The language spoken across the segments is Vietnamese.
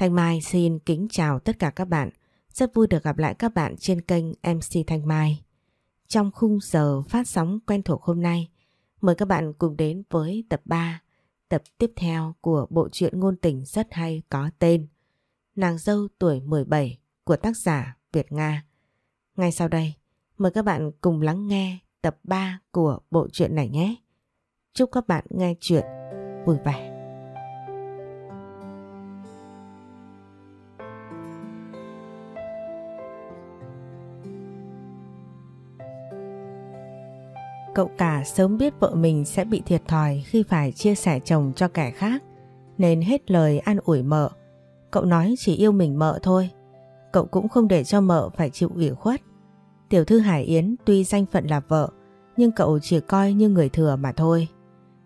Thanh Mai xin kính chào tất cả các bạn. Rất vui được gặp lại các bạn trên kênh MC Thanh Mai. Trong khung giờ phát sóng quen thuộc hôm nay, mời các bạn cùng đến với tập 3, tập tiếp theo của bộ truyện ngôn tình rất hay có tên Nàng dâu tuổi 17 của tác giả Việt Nga. Ngay sau đây, mời các bạn cùng lắng nghe tập 3 của bộ truyện này nhé. Chúc các bạn nghe chuyện vui vẻ. Cậu cả sớm biết vợ mình sẽ bị thiệt thòi khi phải chia sẻ chồng cho kẻ khác nên hết lời an ủi mợ. Cậu nói chỉ yêu mình mợ thôi. Cậu cũng không để cho mợ phải chịu ủy khuất. Tiểu thư Hải Yến tuy danh phận là vợ nhưng cậu chỉ coi như người thừa mà thôi.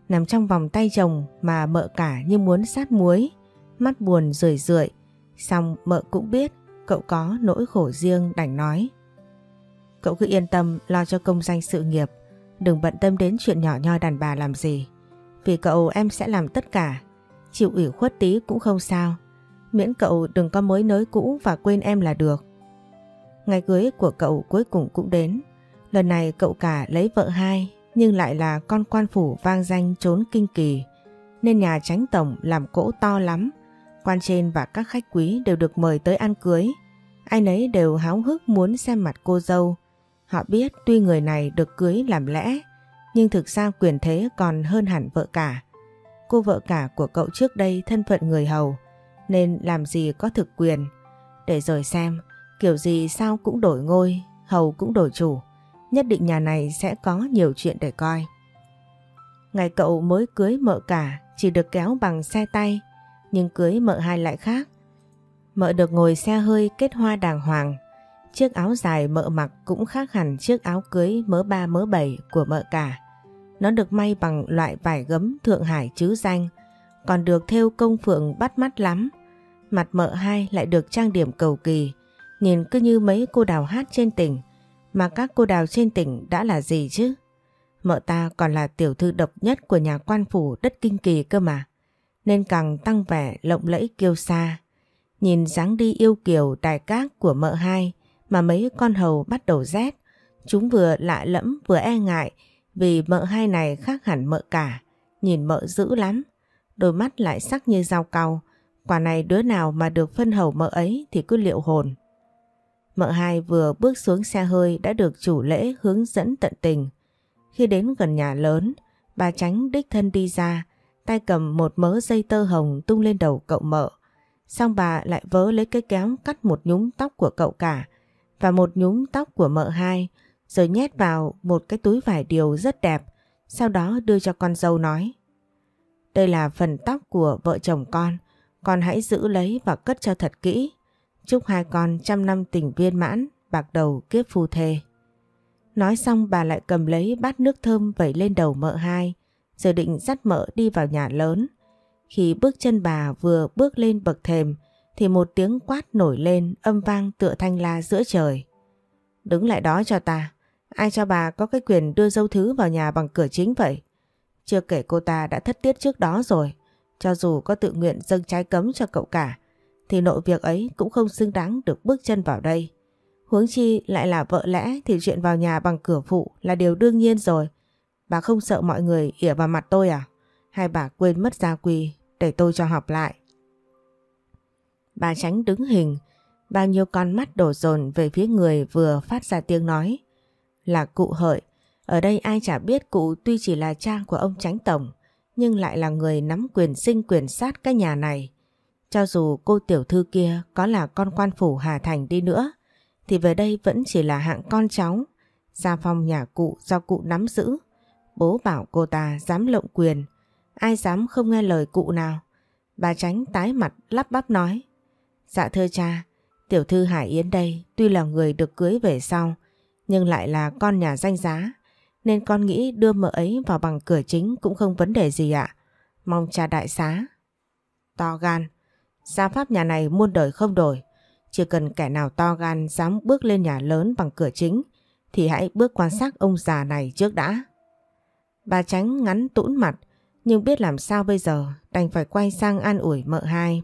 Nằm trong vòng tay chồng mà mợ cả như muốn sát muối, mắt buồn rười rượi. Xong mợ cũng biết cậu có nỗi khổ riêng đành nói. Cậu cứ yên tâm lo cho công danh sự nghiệp Đừng bận tâm đến chuyện nhỏ nhoi đàn bà làm gì. Vì cậu em sẽ làm tất cả. Chịu ủy khuất tí cũng không sao. Miễn cậu đừng có mới nới cũ và quên em là được. Ngày cưới của cậu cuối cùng cũng đến. Lần này cậu cả lấy vợ hai, nhưng lại là con quan phủ vang danh trốn kinh kỳ. Nên nhà tránh tổng làm cỗ to lắm. Quan trên và các khách quý đều được mời tới ăn cưới. Ai nấy đều háo hức muốn xem mặt cô dâu Họ biết tuy người này được cưới làm lẽ, nhưng thực ra quyền thế còn hơn hẳn vợ cả. Cô vợ cả của cậu trước đây thân phận người hầu, nên làm gì có thực quyền. Để rồi xem, kiểu gì sao cũng đổi ngôi, hầu cũng đổi chủ. Nhất định nhà này sẽ có nhiều chuyện để coi. Ngày cậu mới cưới mợ cả chỉ được kéo bằng xe tay, nhưng cưới mợ hai lại khác. Mợ được ngồi xe hơi kết hoa đàng hoàng, Chiếc áo dài mợ mặc cũng khác hẳn chiếc áo cưới mớ ba mớ bảy của mợ cả. Nó được may bằng loại vải gấm Thượng Hải chứ danh, còn được thêu công phượng bắt mắt lắm. Mặt mợ hai lại được trang điểm cầu kỳ, nhìn cứ như mấy cô đào hát trên tỉnh, mà các cô đào trên tỉnh đã là gì chứ? Mợ ta còn là tiểu thư độc nhất của nhà quan phủ đất kinh kỳ cơ mà, nên càng tăng vẻ lộng lẫy kiêu sa. Nhìn dáng đi yêu kiều đại cát của mợ hai, mà mấy con hầu bắt đầu rét. Chúng vừa lạ lẫm vừa e ngại vì mợ hai này khác hẳn mợ cả, nhìn mợ dữ lắm. Đôi mắt lại sắc như dao cau, quả này đứa nào mà được phân hầu mợ ấy thì cứ liệu hồn. Mợ hai vừa bước xuống xe hơi đã được chủ lễ hướng dẫn tận tình. Khi đến gần nhà lớn, bà tránh đích thân đi ra, tay cầm một mớ dây tơ hồng tung lên đầu cậu mợ. Xong bà lại vớ lấy cái kéo cắt một nhúm tóc của cậu cả, và một nhúm tóc của mợ hai, rồi nhét vào một cái túi vải điều rất đẹp, sau đó đưa cho con dâu nói, đây là phần tóc của vợ chồng con con hãy giữ lấy và cất cho thật kỹ. Chúc hai con trăm năm tình viên mãn, bạc đầu kiếp phu thê. Nói xong bà lại cầm lấy bát nước thơm vẩy lên đầu mợ hai, rồi định dắt mợ đi vào nhà lớn. Khi bước chân bà vừa bước lên bậc thềm thì một tiếng quát nổi lên âm vang tựa thanh la giữa trời. Đứng lại đó cho ta, ai cho bà có cái quyền đưa dâu thứ vào nhà bằng cửa chính vậy? Chưa kể cô ta đã thất tiết trước đó rồi, cho dù có tự nguyện dâng trái cấm cho cậu cả, thì nội việc ấy cũng không xứng đáng được bước chân vào đây. Huống chi lại là vợ lẽ thì chuyện vào nhà bằng cửa phụ là điều đương nhiên rồi. Bà không sợ mọi người ỉa vào mặt tôi à? Hay bà quên mất gia quy để tôi cho học lại? Bà tránh đứng hình, bao nhiêu con mắt đổ dồn về phía người vừa phát ra tiếng nói. Là cụ hợi, ở đây ai chả biết cụ tuy chỉ là cha của ông tránh tổng, nhưng lại là người nắm quyền sinh quyền sát cái nhà này. Cho dù cô tiểu thư kia có là con quan phủ Hà Thành đi nữa, thì về đây vẫn chỉ là hạng con cháu. Gia phong nhà cụ do cụ nắm giữ. Bố bảo cô ta dám lộng quyền. Ai dám không nghe lời cụ nào. Bà tránh tái mặt lắp bắp nói. Dạ thưa cha, tiểu thư Hải Yến đây tuy là người được cưới về sau, nhưng lại là con nhà danh giá, nên con nghĩ đưa mợ ấy vào bằng cửa chính cũng không vấn đề gì ạ. Mong cha đại xá. To gan, gia pháp nhà này muôn đời không đổi. Chỉ cần kẻ nào to gan dám bước lên nhà lớn bằng cửa chính, thì hãy bước quan sát ông già này trước đã. Bà tránh ngắn tũn mặt, nhưng biết làm sao bây giờ, đành phải quay sang an ủi mợ hai.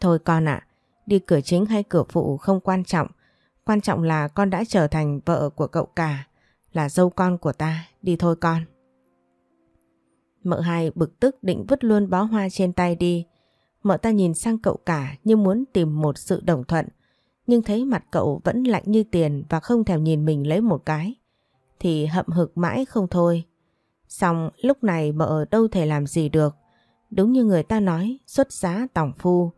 Thôi con ạ, đi cửa chính hay cửa phụ không quan trọng. Quan trọng là con đã trở thành vợ của cậu cả, là dâu con của ta, đi thôi con. Mợ hai bực tức định vứt luôn bó hoa trên tay đi. Mợ ta nhìn sang cậu cả như muốn tìm một sự đồng thuận. Nhưng thấy mặt cậu vẫn lạnh như tiền và không thèm nhìn mình lấy một cái. Thì hậm hực mãi không thôi. Xong lúc này mợ đâu thể làm gì được. Đúng như người ta nói, xuất giá tòng phu.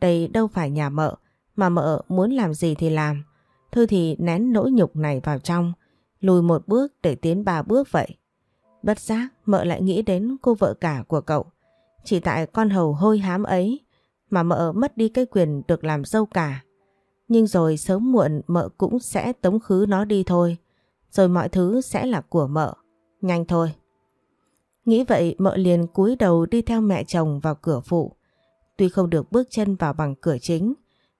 Đây đâu phải nhà mợ, mà mợ muốn làm gì thì làm. Thư thì nén nỗi nhục này vào trong, lùi một bước để tiến ba bước vậy. Bất giác mợ lại nghĩ đến cô vợ cả của cậu. Chỉ tại con hầu hôi hám ấy mà mợ mất đi cái quyền được làm dâu cả. Nhưng rồi sớm muộn mợ cũng sẽ tống khứ nó đi thôi. Rồi mọi thứ sẽ là của mợ. Nhanh thôi. Nghĩ vậy mợ liền cúi đầu đi theo mẹ chồng vào cửa phụ. Tuy không được bước chân vào bằng cửa chính,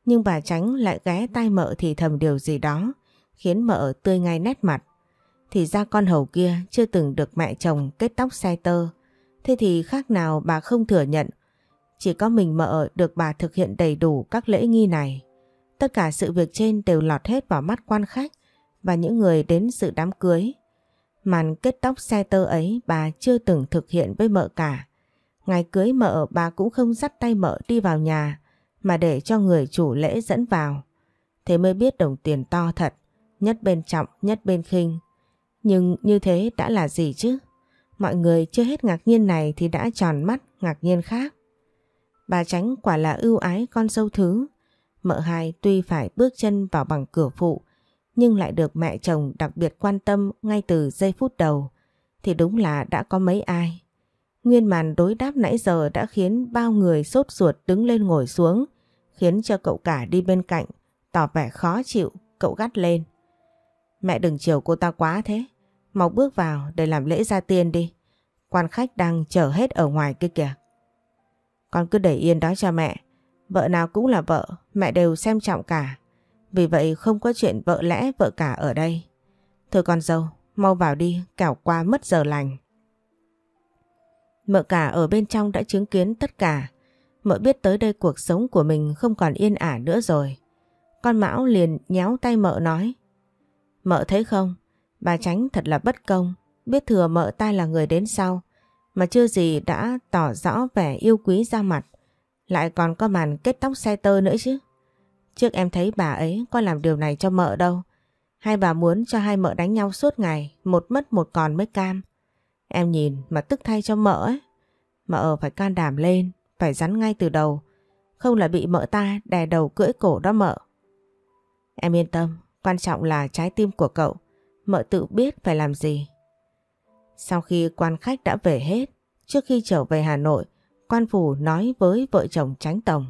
nhưng bà Tránh lại ghé tai mợ thì thầm điều gì đó, khiến mợ tươi ngay nét mặt. Thì ra con hầu kia chưa từng được mẹ chồng kết tóc xe tơ. Thế thì khác nào bà không thừa nhận. Chỉ có mình mợ được bà thực hiện đầy đủ các lễ nghi này. Tất cả sự việc trên đều lọt hết vào mắt quan khách và những người đến dự đám cưới. Màn kết tóc xe tơ ấy bà chưa từng thực hiện với mợ cả. Ngày cưới mợ bà cũng không dắt tay mợ đi vào nhà mà để cho người chủ lễ dẫn vào. Thế mới biết đồng tiền to thật, nhất bên trọng nhất bên khinh. Nhưng như thế đã là gì chứ? Mọi người chưa hết ngạc nhiên này thì đã tròn mắt ngạc nhiên khác. Bà tránh quả là ưu ái con dâu thứ. Mợ hai tuy phải bước chân vào bằng cửa phụ nhưng lại được mẹ chồng đặc biệt quan tâm ngay từ giây phút đầu thì đúng là đã có mấy ai. Nguyên màn đối đáp nãy giờ đã khiến bao người sốt ruột đứng lên ngồi xuống khiến cho cậu cả đi bên cạnh tỏ vẻ khó chịu cậu gắt lên. Mẹ đừng chiều cô ta quá thế. Mau bước vào để làm lễ gia tiên đi. Quan khách đang chờ hết ở ngoài kia kìa. Con cứ để yên đó cho mẹ. Vợ nào cũng là vợ, mẹ đều xem trọng cả. Vì vậy không có chuyện vợ lẽ vợ cả ở đây. Thôi con dâu, mau vào đi, kẻo qua mất giờ lành. Mợ cả ở bên trong đã chứng kiến tất cả. Mợ biết tới đây cuộc sống của mình không còn yên ả nữa rồi. Con Mão liền nhéo tay mợ nói. Mợ thấy không, bà tránh thật là bất công, biết thừa mợ ta là người đến sau, mà chưa gì đã tỏ rõ vẻ yêu quý ra mặt, lại còn có màn kết tóc xe tơ nữa chứ. Trước em thấy bà ấy có làm điều này cho mợ đâu, hai bà muốn cho hai mợ đánh nhau suốt ngày, một mất một còn mới cam. Em nhìn mà tức thay cho mợ ấy, mợ ờ, phải can đảm lên, phải rắn ngay từ đầu, không là bị mợ ta đè đầu cưỡi cổ đó mợ. Em yên tâm, Quan trọng là trái tim của cậu, mợ tự biết phải làm gì. Sau khi quan khách đã về hết, trước khi trở về Hà Nội, quan phủ nói với vợ chồng tránh tổng.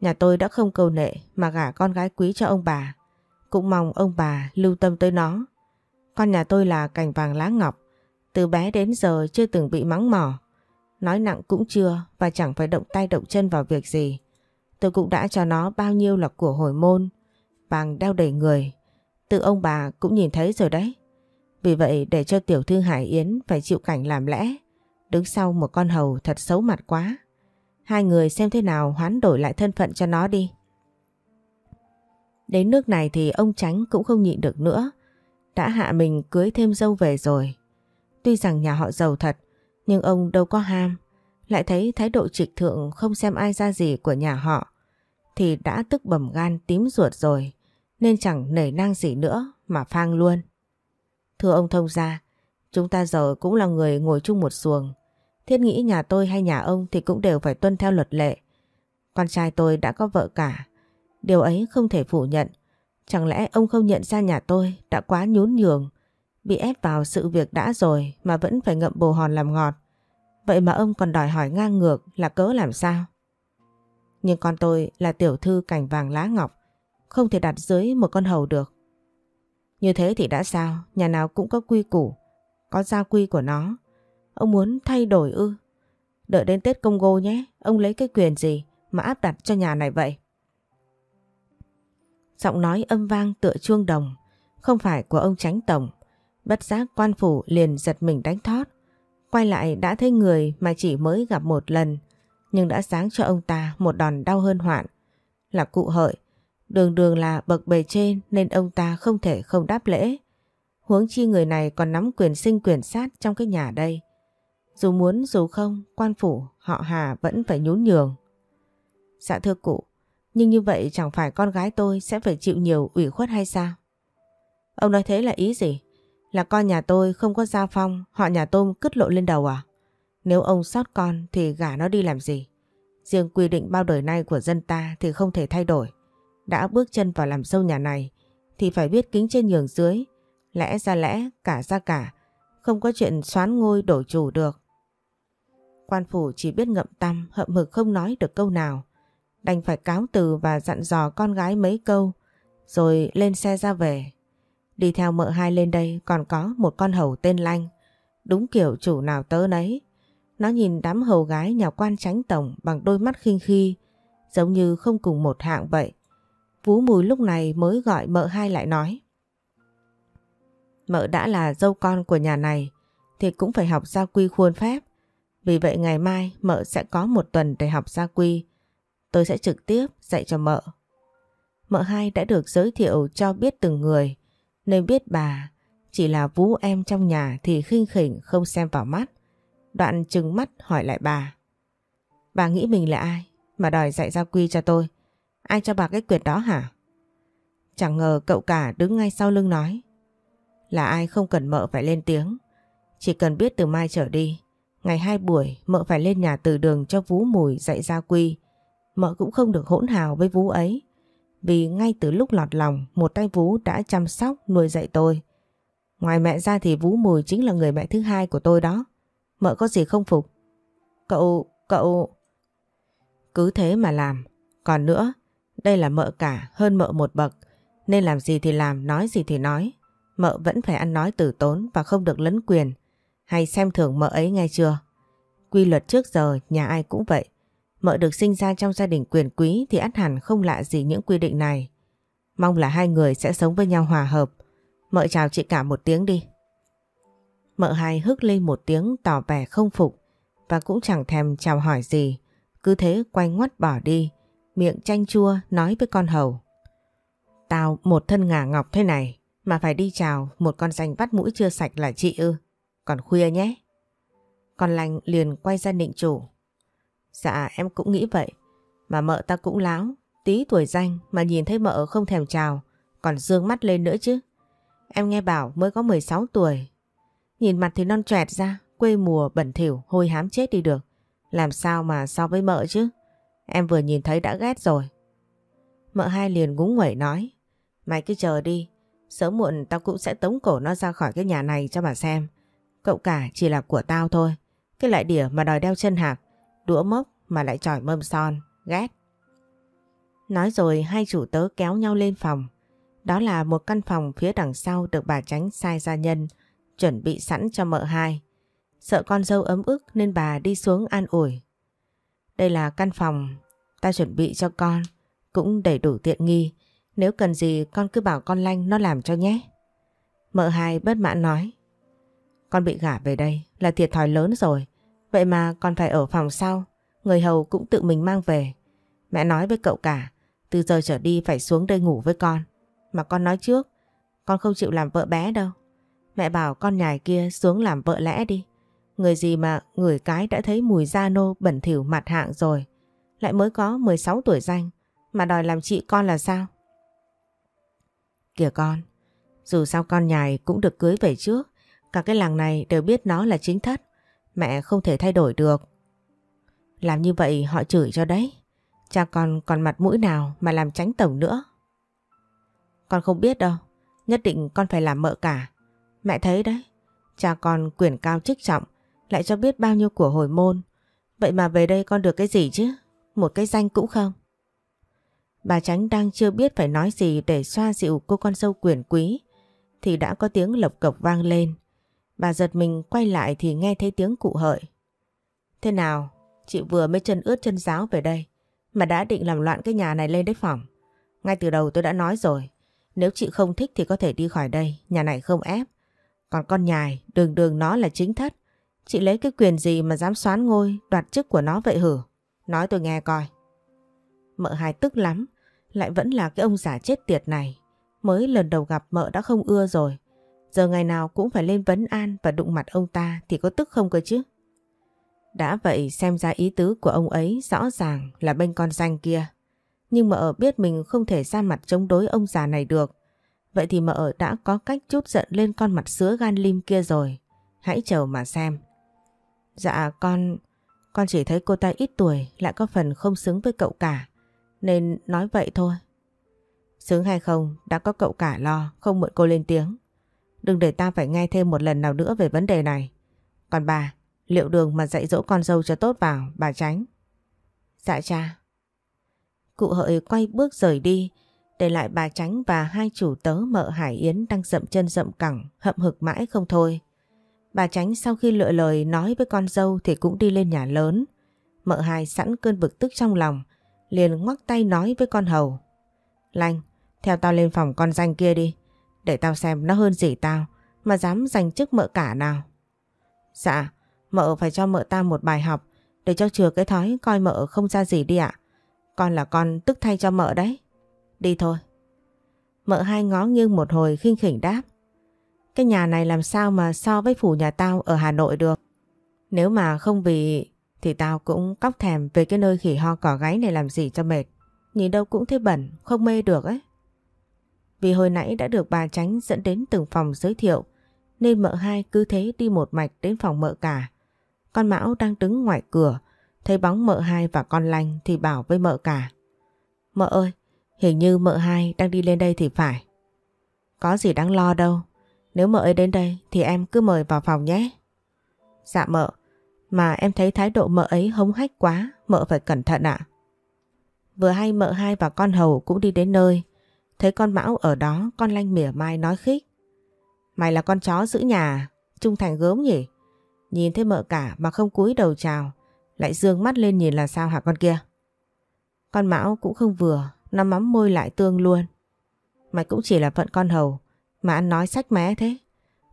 Nhà tôi đã không câu nệ mà gả con gái quý cho ông bà. Cũng mong ông bà lưu tâm tới nó. Con nhà tôi là cành vàng lá ngọc, từ bé đến giờ chưa từng bị mắng mỏ. Nói nặng cũng chưa và chẳng phải động tay động chân vào việc gì. Tôi cũng đã cho nó bao nhiêu là của hồi môn, vàng đeo đầy người. Tự ông bà cũng nhìn thấy rồi đấy. Vì vậy để cho tiểu thư Hải Yến phải chịu cảnh làm lẽ, đứng sau một con hầu thật xấu mặt quá. Hai người xem thế nào hoán đổi lại thân phận cho nó đi. Đến nước này thì ông Tránh cũng không nhịn được nữa. Đã hạ mình cưới thêm dâu về rồi. Tuy rằng nhà họ giàu thật, nhưng ông đâu có ham. Lại thấy thái độ trịch thượng không xem ai ra gì của nhà họ. Thì đã tức bầm gan tím ruột rồi nên chẳng nảy nang gì nữa mà phang luôn. Thưa ông thông gia, chúng ta giờ cũng là người ngồi chung một xuồng. Thiết nghĩ nhà tôi hay nhà ông thì cũng đều phải tuân theo luật lệ. Con trai tôi đã có vợ cả. Điều ấy không thể phủ nhận. Chẳng lẽ ông không nhận ra nhà tôi đã quá nhún nhường, bị ép vào sự việc đã rồi mà vẫn phải ngậm bồ hòn làm ngọt. Vậy mà ông còn đòi hỏi ngang ngược là cớ làm sao? Nhưng con tôi là tiểu thư cảnh vàng lá ngọc không thể đặt dưới một con hầu được. Như thế thì đã sao, nhà nào cũng có quy củ, có gia quy của nó. Ông muốn thay đổi ư? Đợi đến Tết Công Gô nhé, ông lấy cái quyền gì mà áp đặt cho nhà này vậy? Giọng nói âm vang tựa chuông đồng, không phải của ông tránh tổng. Bất giác quan phủ liền giật mình đánh thót. Quay lại đã thấy người mà chỉ mới gặp một lần, nhưng đã sáng cho ông ta một đòn đau hơn hoạn. Là cụ hợi, đường đường là bậc bề trên nên ông ta không thể không đáp lễ. Huống chi người này còn nắm quyền sinh quyền sát trong cái nhà đây. Dù muốn dù không, quan phủ họ Hà vẫn phải nhún nhường. Dạ thưa cụ, nhưng như vậy chẳng phải con gái tôi sẽ phải chịu nhiều ủy khuất hay sao? Ông nói thế là ý gì? Là con nhà tôi không có gia phong, họ nhà tôm cứt lộ lên đầu à? Nếu ông sót con thì gả nó đi làm gì? Riêng quy định bao đời nay của dân ta thì không thể thay đổi. Đã bước chân vào làm sâu nhà này thì phải biết kính trên nhường dưới. Lẽ ra lẽ, cả ra cả. Không có chuyện xoán ngôi đổi chủ được. Quan phủ chỉ biết ngậm tâm, hậm hực không nói được câu nào. Đành phải cáo từ và dặn dò con gái mấy câu, rồi lên xe ra về. Đi theo mợ hai lên đây còn có một con hầu tên Lanh. Đúng kiểu chủ nào tớ nấy. Nó nhìn đám hầu gái nhà quan tránh tổng bằng đôi mắt khinh khi, giống như không cùng một hạng vậy. Vú mùi lúc này mới gọi mợ hai lại nói. Mợ đã là dâu con của nhà này thì cũng phải học gia quy khuôn phép. Vì vậy ngày mai mợ sẽ có một tuần để học gia quy. Tôi sẽ trực tiếp dạy cho mợ. Mợ hai đã được giới thiệu cho biết từng người nên biết bà, chỉ là vú em trong nhà thì khinh khỉnh không xem vào mắt. Đoạn trừng mắt hỏi lại bà. Bà nghĩ mình là ai mà đòi dạy gia quy cho tôi? Ai cho bà cái quyệt đó hả? Chẳng ngờ cậu cả đứng ngay sau lưng nói. Là ai không cần mợ phải lên tiếng. Chỉ cần biết từ mai trở đi. Ngày hai buổi mợ phải lên nhà từ đường cho vú mùi dạy gia quy. Mợ cũng không được hỗn hào với vú ấy. Vì ngay từ lúc lọt lòng một tay Vũ đã chăm sóc nuôi dạy tôi. Ngoài mẹ ra thì Vũ mùi chính là người mẹ thứ hai của tôi đó. Mợ có gì không phục? Cậu, cậu... Cứ thế mà làm. Còn nữa, đây là mợ cả hơn mợ một bậc. Nên làm gì thì làm, nói gì thì nói. Mợ vẫn phải ăn nói tử tốn và không được lấn quyền. Hay xem thường mợ ấy nghe chưa? Quy luật trước giờ nhà ai cũng vậy. Mợ được sinh ra trong gia đình quyền quý thì ắt hẳn không lạ gì những quy định này. Mong là hai người sẽ sống với nhau hòa hợp. Mợ chào chị cả một tiếng đi. Mợ hai hức lên một tiếng tỏ vẻ không phục và cũng chẳng thèm chào hỏi gì. Cứ thế quay ngoắt bỏ đi, miệng chanh chua nói với con hầu. Tao một thân ngà ngọc thế này mà phải đi chào một con danh vắt mũi chưa sạch là chị ư. Còn khuya nhé. Con lành liền quay ra định chủ. Dạ em cũng nghĩ vậy. Mà mợ ta cũng láo. Tí tuổi danh mà nhìn thấy mợ không thèm chào. Còn dương mắt lên nữa chứ. Em nghe bảo mới có 16 tuổi. Nhìn mặt thì non trẹt ra. Quê mùa bẩn thỉu, hôi hám chết đi được. Làm sao mà so với mợ chứ. Em vừa nhìn thấy đã ghét rồi. Mợ hai liền ngúng nguẩy nói. Mày cứ chờ đi. Sớm muộn tao cũng sẽ tống cổ nó ra khỏi cái nhà này cho bà xem. Cậu cả chỉ là của tao thôi. Cái lại đỉa mà đòi đeo chân hạc đũa mốc mà lại tròi mâm son, ghét. Nói rồi hai chủ tớ kéo nhau lên phòng. Đó là một căn phòng phía đằng sau được bà tránh sai gia nhân, chuẩn bị sẵn cho mợ hai. Sợ con dâu ấm ức nên bà đi xuống an ủi. Đây là căn phòng ta chuẩn bị cho con, cũng đầy đủ tiện nghi. Nếu cần gì con cứ bảo con Lanh nó làm cho nhé. Mợ hai bất mãn nói. Con bị gả về đây là thiệt thòi lớn rồi. Vậy mà còn phải ở phòng sau, người hầu cũng tự mình mang về. Mẹ nói với cậu cả, từ giờ trở đi phải xuống đây ngủ với con. Mà con nói trước, con không chịu làm vợ bé đâu. Mẹ bảo con nhài kia xuống làm vợ lẽ đi. Người gì mà người cái đã thấy mùi da nô bẩn thỉu mặt hạng rồi. Lại mới có 16 tuổi danh, mà đòi làm chị con là sao? Kìa con, dù sao con nhài cũng được cưới về trước, cả cái làng này đều biết nó là chính thất. Mẹ không thể thay đổi được. Làm như vậy họ chửi cho đấy. Cha con còn mặt mũi nào mà làm tránh tổng nữa. Con không biết đâu. Nhất định con phải làm mợ cả. Mẹ thấy đấy. Cha con quyền cao chức trọng. Lại cho biết bao nhiêu của hồi môn. Vậy mà về đây con được cái gì chứ? Một cái danh cũng không. Bà Tránh đang chưa biết phải nói gì để xoa dịu cô con dâu quyền quý. Thì đã có tiếng lộc cộc vang lên. Bà giật mình quay lại thì nghe thấy tiếng cụ hợi. Thế nào, chị vừa mới chân ướt chân giáo về đây mà đã định làm loạn cái nhà này lên đấy phòng. Ngay từ đầu tôi đã nói rồi, nếu chị không thích thì có thể đi khỏi đây, nhà này không ép. Còn con nhài, đường đường nó là chính thất. Chị lấy cái quyền gì mà dám xoán ngôi, đoạt chức của nó vậy hử? Nói tôi nghe coi. Mợ hài tức lắm, lại vẫn là cái ông giả chết tiệt này. Mới lần đầu gặp mợ đã không ưa rồi. Giờ ngày nào cũng phải lên vấn an và đụng mặt ông ta thì có tức không cơ chứ? Đã vậy xem ra ý tứ của ông ấy rõ ràng là bên con danh kia. Nhưng mợ biết mình không thể ra mặt chống đối ông già này được. Vậy thì mợ đã có cách chút giận lên con mặt sứa gan lim kia rồi. Hãy chờ mà xem. Dạ con... Con chỉ thấy cô ta ít tuổi, lại có phần không xứng với cậu cả. Nên nói vậy thôi. Xứng hay không, đã có cậu cả lo, không mượn cô lên tiếng. Đừng để ta phải nghe thêm một lần nào nữa về vấn đề này. Còn bà, liệu đường mà dạy dỗ con dâu cho tốt vào, bà tránh. Dạ cha. Cụ hợi quay bước rời đi, để lại bà tránh và hai chủ tớ mợ Hải Yến đang dậm chân dậm cẳng, hậm hực mãi không thôi. Bà tránh sau khi lựa lời nói với con dâu thì cũng đi lên nhà lớn. Mợ Hải sẵn cơn bực tức trong lòng, liền ngoắc tay nói với con hầu. Lanh, theo tao lên phòng con danh kia đi, để tao xem nó hơn gì tao, mà dám giành chức mợ cả nào. Dạ, mợ phải cho mợ ta một bài học, để cho chừa cái thói coi mợ không ra gì đi ạ. Con là con tức thay cho mợ đấy. Đi thôi. Mợ hai ngó nghiêng một hồi khinh khỉnh đáp. Cái nhà này làm sao mà so với phủ nhà tao ở Hà Nội được. Nếu mà không vì thì tao cũng cóc thèm về cái nơi khỉ ho cỏ gáy này làm gì cho mệt. Nhìn đâu cũng thấy bẩn, không mê được ấy. Vì hồi nãy đã được bà tránh dẫn đến từng phòng giới thiệu nên mợ hai cứ thế đi một mạch đến phòng mợ cả. Con Mão đang đứng ngoài cửa thấy bóng mợ hai và con lanh thì bảo với mợ cả. Mợ ơi, hình như mợ hai đang đi lên đây thì phải. Có gì đáng lo đâu, nếu mợ ấy đến đây thì em cứ mời vào phòng nhé. Dạ mợ, mà em thấy thái độ mợ ấy hống hách quá, mợ phải cẩn thận ạ. Vừa hay mợ hai và con hầu cũng đi đến nơi. Thấy con Mão ở đó, con lanh mỉa mai nói khích. Mày là con chó giữ nhà, trung thành gớm nhỉ? Nhìn thấy mợ cả mà không cúi đầu chào, lại dương mắt lên nhìn là sao hả con kia? Con Mão cũng không vừa, nó mắm môi lại tương luôn. Mày cũng chỉ là phận con hầu, mà ăn nói sách mé thế.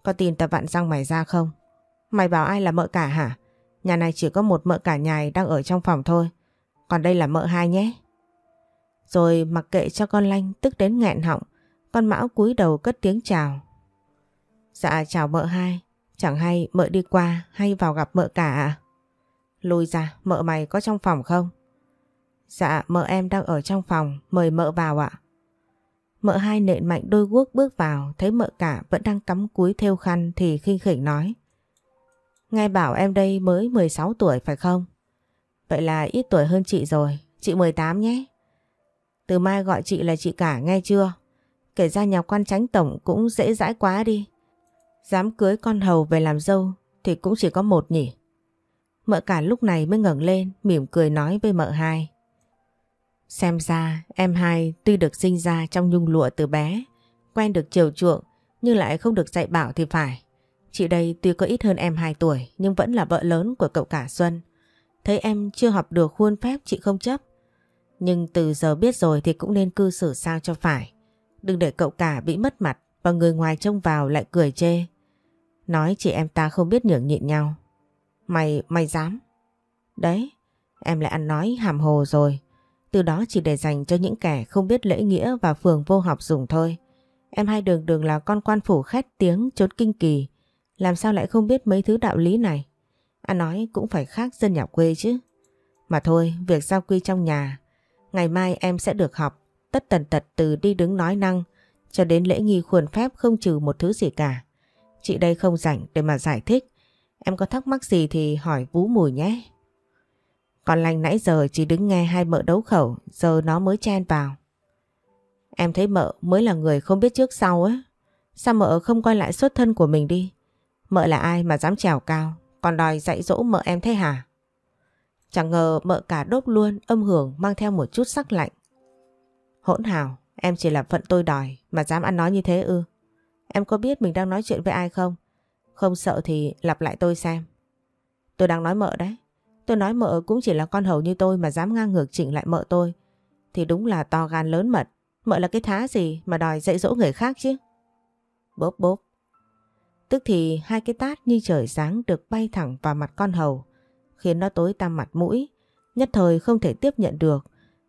Có tin ta vặn răng mày ra không? Mày bảo ai là mợ cả hả? Nhà này chỉ có một mợ cả nhài đang ở trong phòng thôi. Còn đây là mợ hai nhé. Rồi mặc kệ cho con Lanh tức đến nghẹn họng. Con Mão cúi đầu cất tiếng chào. Dạ chào mợ hai. Chẳng hay mợ đi qua hay vào gặp mợ cả à? Lùi ra, mợ mày có trong phòng không? Dạ, mợ em đang ở trong phòng, mời mợ vào ạ. Mợ hai nện mạnh đôi guốc bước vào, thấy mợ cả vẫn đang cắm cúi theo khăn thì khinh khỉnh nói. Nghe bảo em đây mới 16 tuổi phải không? Vậy là ít tuổi hơn chị rồi, chị 18 nhé. Từ mai gọi chị là chị cả nghe chưa? Kể ra nhà quan tránh tổng cũng dễ dãi quá đi. Dám cưới con hầu về làm dâu thì cũng chỉ có một nhỉ. Mợ cả lúc này mới ngẩng lên mỉm cười nói với mợ hai. Xem ra em hai tuy được sinh ra trong nhung lụa từ bé, quen được chiều chuộng nhưng lại không được dạy bảo thì phải. Chị đây tuy có ít hơn em 2 tuổi nhưng vẫn là vợ lớn của cậu cả Xuân. Thấy em chưa học được khuôn phép chị không chấp. Nhưng từ giờ biết rồi thì cũng nên cư xử sao cho phải. Đừng để cậu cả bị mất mặt và người ngoài trông vào lại cười chê. Nói chị em ta không biết nhường nhịn nhau. Mày, mày dám? Đấy, em lại ăn nói hàm hồ rồi. Từ đó chỉ để dành cho những kẻ không biết lễ nghĩa và phường vô học dùng thôi. Em hai đường đường là con quan phủ khét tiếng chốt kinh kỳ. Làm sao lại không biết mấy thứ đạo lý này? ăn nói cũng phải khác dân nhà quê chứ. Mà thôi, việc giao quy trong nhà. Ngày mai em sẽ được học tất tần tật từ đi đứng nói năng cho đến lễ nghi khuôn phép không trừ một thứ gì cả. Chị đây không rảnh để mà giải thích. Em có thắc mắc gì thì hỏi vú mùi nhé. Còn lành nãy giờ chỉ đứng nghe hai mợ đấu khẩu, giờ nó mới chen vào. Em thấy mợ mới là người không biết trước sau á. Sao mợ không coi lại xuất thân của mình đi? Mợ là ai mà dám trèo cao, còn đòi dạy dỗ mợ em thế hả? Chẳng ngờ mợ cả đốt luôn âm hưởng mang theo một chút sắc lạnh. Hỗn hào, em chỉ là phận tôi đòi mà dám ăn nói như thế ư. Em có biết mình đang nói chuyện với ai không? Không sợ thì lặp lại tôi xem. Tôi đang nói mợ đấy. Tôi nói mợ cũng chỉ là con hầu như tôi mà dám ngang ngược chỉnh lại mợ tôi. Thì đúng là to gan lớn mật. Mợ là cái thá gì mà đòi dạy dỗ người khác chứ? Bốp bốp. Tức thì hai cái tát như trời sáng được bay thẳng vào mặt con hầu, khiến nó tối tăm mặt mũi, Nhất thời không thể tiếp nhận được,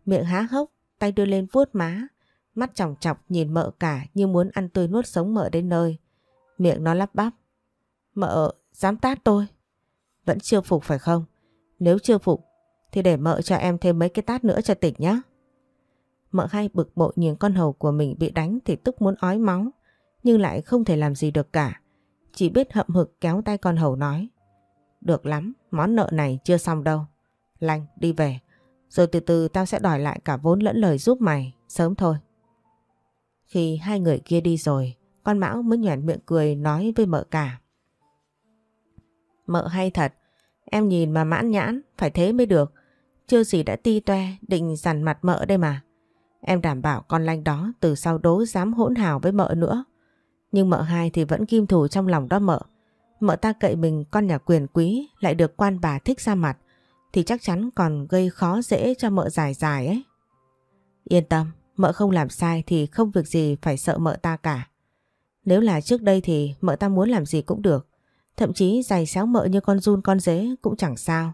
miệng há hốc, tay đưa lên vuốt má, mắt chòng chọc nhìn mợ cả như muốn ăn tươi nuốt sống mợ đến nơi. Miệng nó lắp bắp. Mợ, dám tát tôi. Vẫn chưa phục phải không? Nếu chưa phục thì để mợ cho em thêm mấy cái tát nữa cho tỉnh nhé. Mợ hay bực bội nhìn con hầu của mình bị đánh thì tức muốn ói máu nhưng lại không thể làm gì được cả. Chỉ biết hậm hực kéo tay con hầu nói. Được lắm, món nợ này chưa xong đâu. Lanh, đi về. Rồi từ từ tao sẽ đòi lại cả vốn lẫn lời giúp mày, sớm thôi. Khi hai người kia đi rồi, con Mão mới nhoẻn miệng cười nói với mợ cả. Mợ hay thật, em nhìn mà mãn nhãn, phải thế mới được. Chưa gì đã ti toe, định dằn mặt mợ đây mà. Em đảm bảo con lanh đó từ sau đố dám hỗn hào với mợ nữa. Nhưng mợ hai thì vẫn kim thủ trong lòng đó mợ. Mợ ta cậy mình con nhà quyền quý lại được quan bà thích ra mặt thì chắc chắn còn gây khó dễ cho mợ dài dài ấy. Yên tâm, mợ không làm sai thì không việc gì phải sợ mợ ta cả. Nếu là trước đây thì mợ ta muốn làm gì cũng được. Thậm chí giày xéo mợ như con run con dế cũng chẳng sao.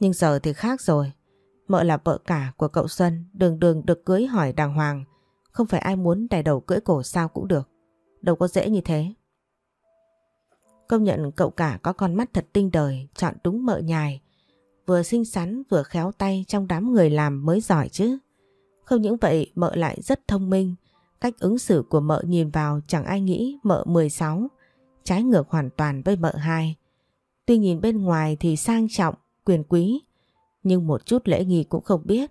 Nhưng giờ thì khác rồi. Mợ là vợ cả của cậu Xuân, đường đường được cưới hỏi đàng hoàng. Không phải ai muốn đè đầu cưỡi cổ sao cũng được. Đâu có dễ như thế. Công nhận cậu cả có con mắt thật tinh đời, chọn đúng mợ nhài. Vừa xinh xắn vừa khéo tay trong đám người làm mới giỏi chứ. Không những vậy mợ lại rất thông minh. Cách ứng xử của mợ nhìn vào chẳng ai nghĩ mợ 16, trái ngược hoàn toàn với mợ 2. Tuy nhìn bên ngoài thì sang trọng, quyền quý, nhưng một chút lễ nghi cũng không biết.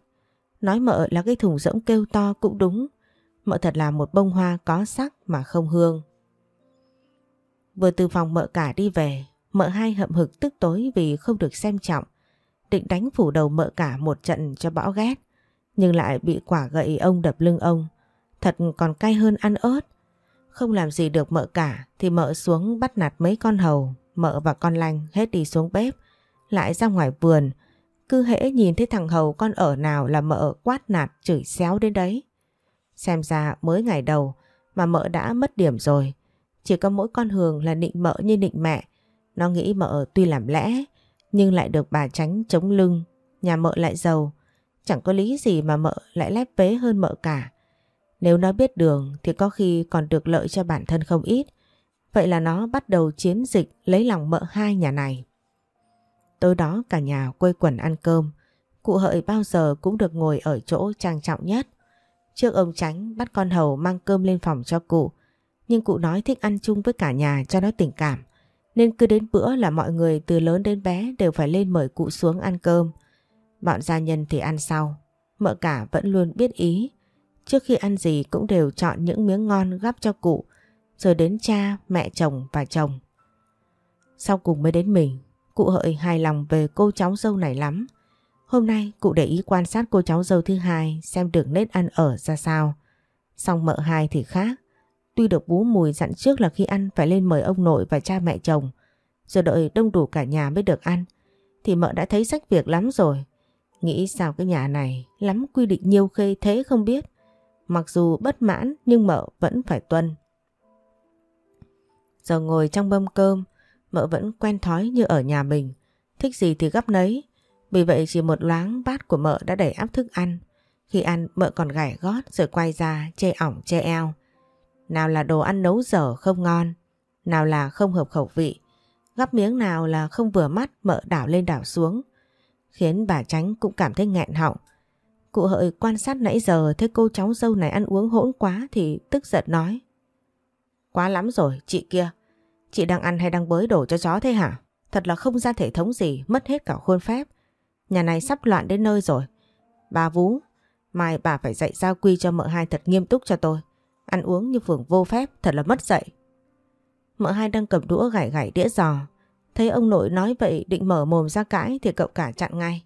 Nói mợ là cái thùng rỗng kêu to cũng đúng. Mợ thật là một bông hoa có sắc mà không hương. Vừa từ phòng mợ cả đi về, mợ hai hậm hực tức tối vì không được xem trọng. Định đánh phủ đầu mợ cả một trận cho bão ghét, nhưng lại bị quả gậy ông đập lưng ông. Thật còn cay hơn ăn ớt. Không làm gì được mợ cả thì mợ xuống bắt nạt mấy con hầu, mợ và con lanh hết đi xuống bếp, lại ra ngoài vườn. Cứ hễ nhìn thấy thằng hầu con ở nào là mợ quát nạt chửi xéo đến đấy. Xem ra mới ngày đầu mà mợ đã mất điểm rồi. Chỉ có mỗi con Hường là nịnh mợ như nịnh mẹ. Nó nghĩ mợ tuy làm lẽ, nhưng lại được bà tránh chống lưng. Nhà mợ lại giàu. Chẳng có lý gì mà mợ lại lép vế hơn mợ cả. Nếu nó biết đường thì có khi còn được lợi cho bản thân không ít. Vậy là nó bắt đầu chiến dịch lấy lòng mợ hai nhà này. Tối đó cả nhà quây quần ăn cơm. Cụ hợi bao giờ cũng được ngồi ở chỗ trang trọng nhất. Trước ông tránh bắt con hầu mang cơm lên phòng cho cụ. Nhưng cụ nói thích ăn chung với cả nhà cho nó tình cảm. Nên cứ đến bữa là mọi người từ lớn đến bé đều phải lên mời cụ xuống ăn cơm. Bọn gia nhân thì ăn sau. Mợ cả vẫn luôn biết ý. Trước khi ăn gì cũng đều chọn những miếng ngon gắp cho cụ. Rồi đến cha, mẹ chồng và chồng. Sau cùng mới đến mình. Cụ hợi hài lòng về cô cháu dâu này lắm. Hôm nay cụ để ý quan sát cô cháu dâu thứ hai xem được nết ăn ở ra sao. Xong mợ hai thì khác. Tuy được bú mùi dặn trước là khi ăn phải lên mời ông nội và cha mẹ chồng, rồi đợi đông đủ cả nhà mới được ăn, thì mợ đã thấy sách việc lắm rồi. Nghĩ sao cái nhà này lắm quy định nhiều khê thế không biết. Mặc dù bất mãn nhưng mợ vẫn phải tuân. Giờ ngồi trong mâm cơm, mợ vẫn quen thói như ở nhà mình. Thích gì thì gấp nấy. Vì vậy chỉ một loáng bát của mợ đã đẩy áp thức ăn. Khi ăn mợ còn gảy gót rồi quay ra chê ỏng chê eo. Nào là đồ ăn nấu dở không ngon, nào là không hợp khẩu vị, gắp miếng nào là không vừa mắt mợ đảo lên đảo xuống, khiến bà tránh cũng cảm thấy nghẹn họng. Cụ hợi quan sát nãy giờ thấy cô cháu dâu này ăn uống hỗn quá thì tức giận nói. Quá lắm rồi, chị kia. Chị đang ăn hay đang bới đổ cho chó thế hả? Thật là không ra thể thống gì, mất hết cả khuôn phép. Nhà này sắp loạn đến nơi rồi. Bà Vú, mai bà phải dạy giao quy cho mợ hai thật nghiêm túc cho tôi. Ăn uống như phường vô phép thật là mất dạy. Mợ hai đang cầm đũa gảy gảy đĩa giò. Thấy ông nội nói vậy định mở mồm ra cãi thì cậu cả chặn ngay.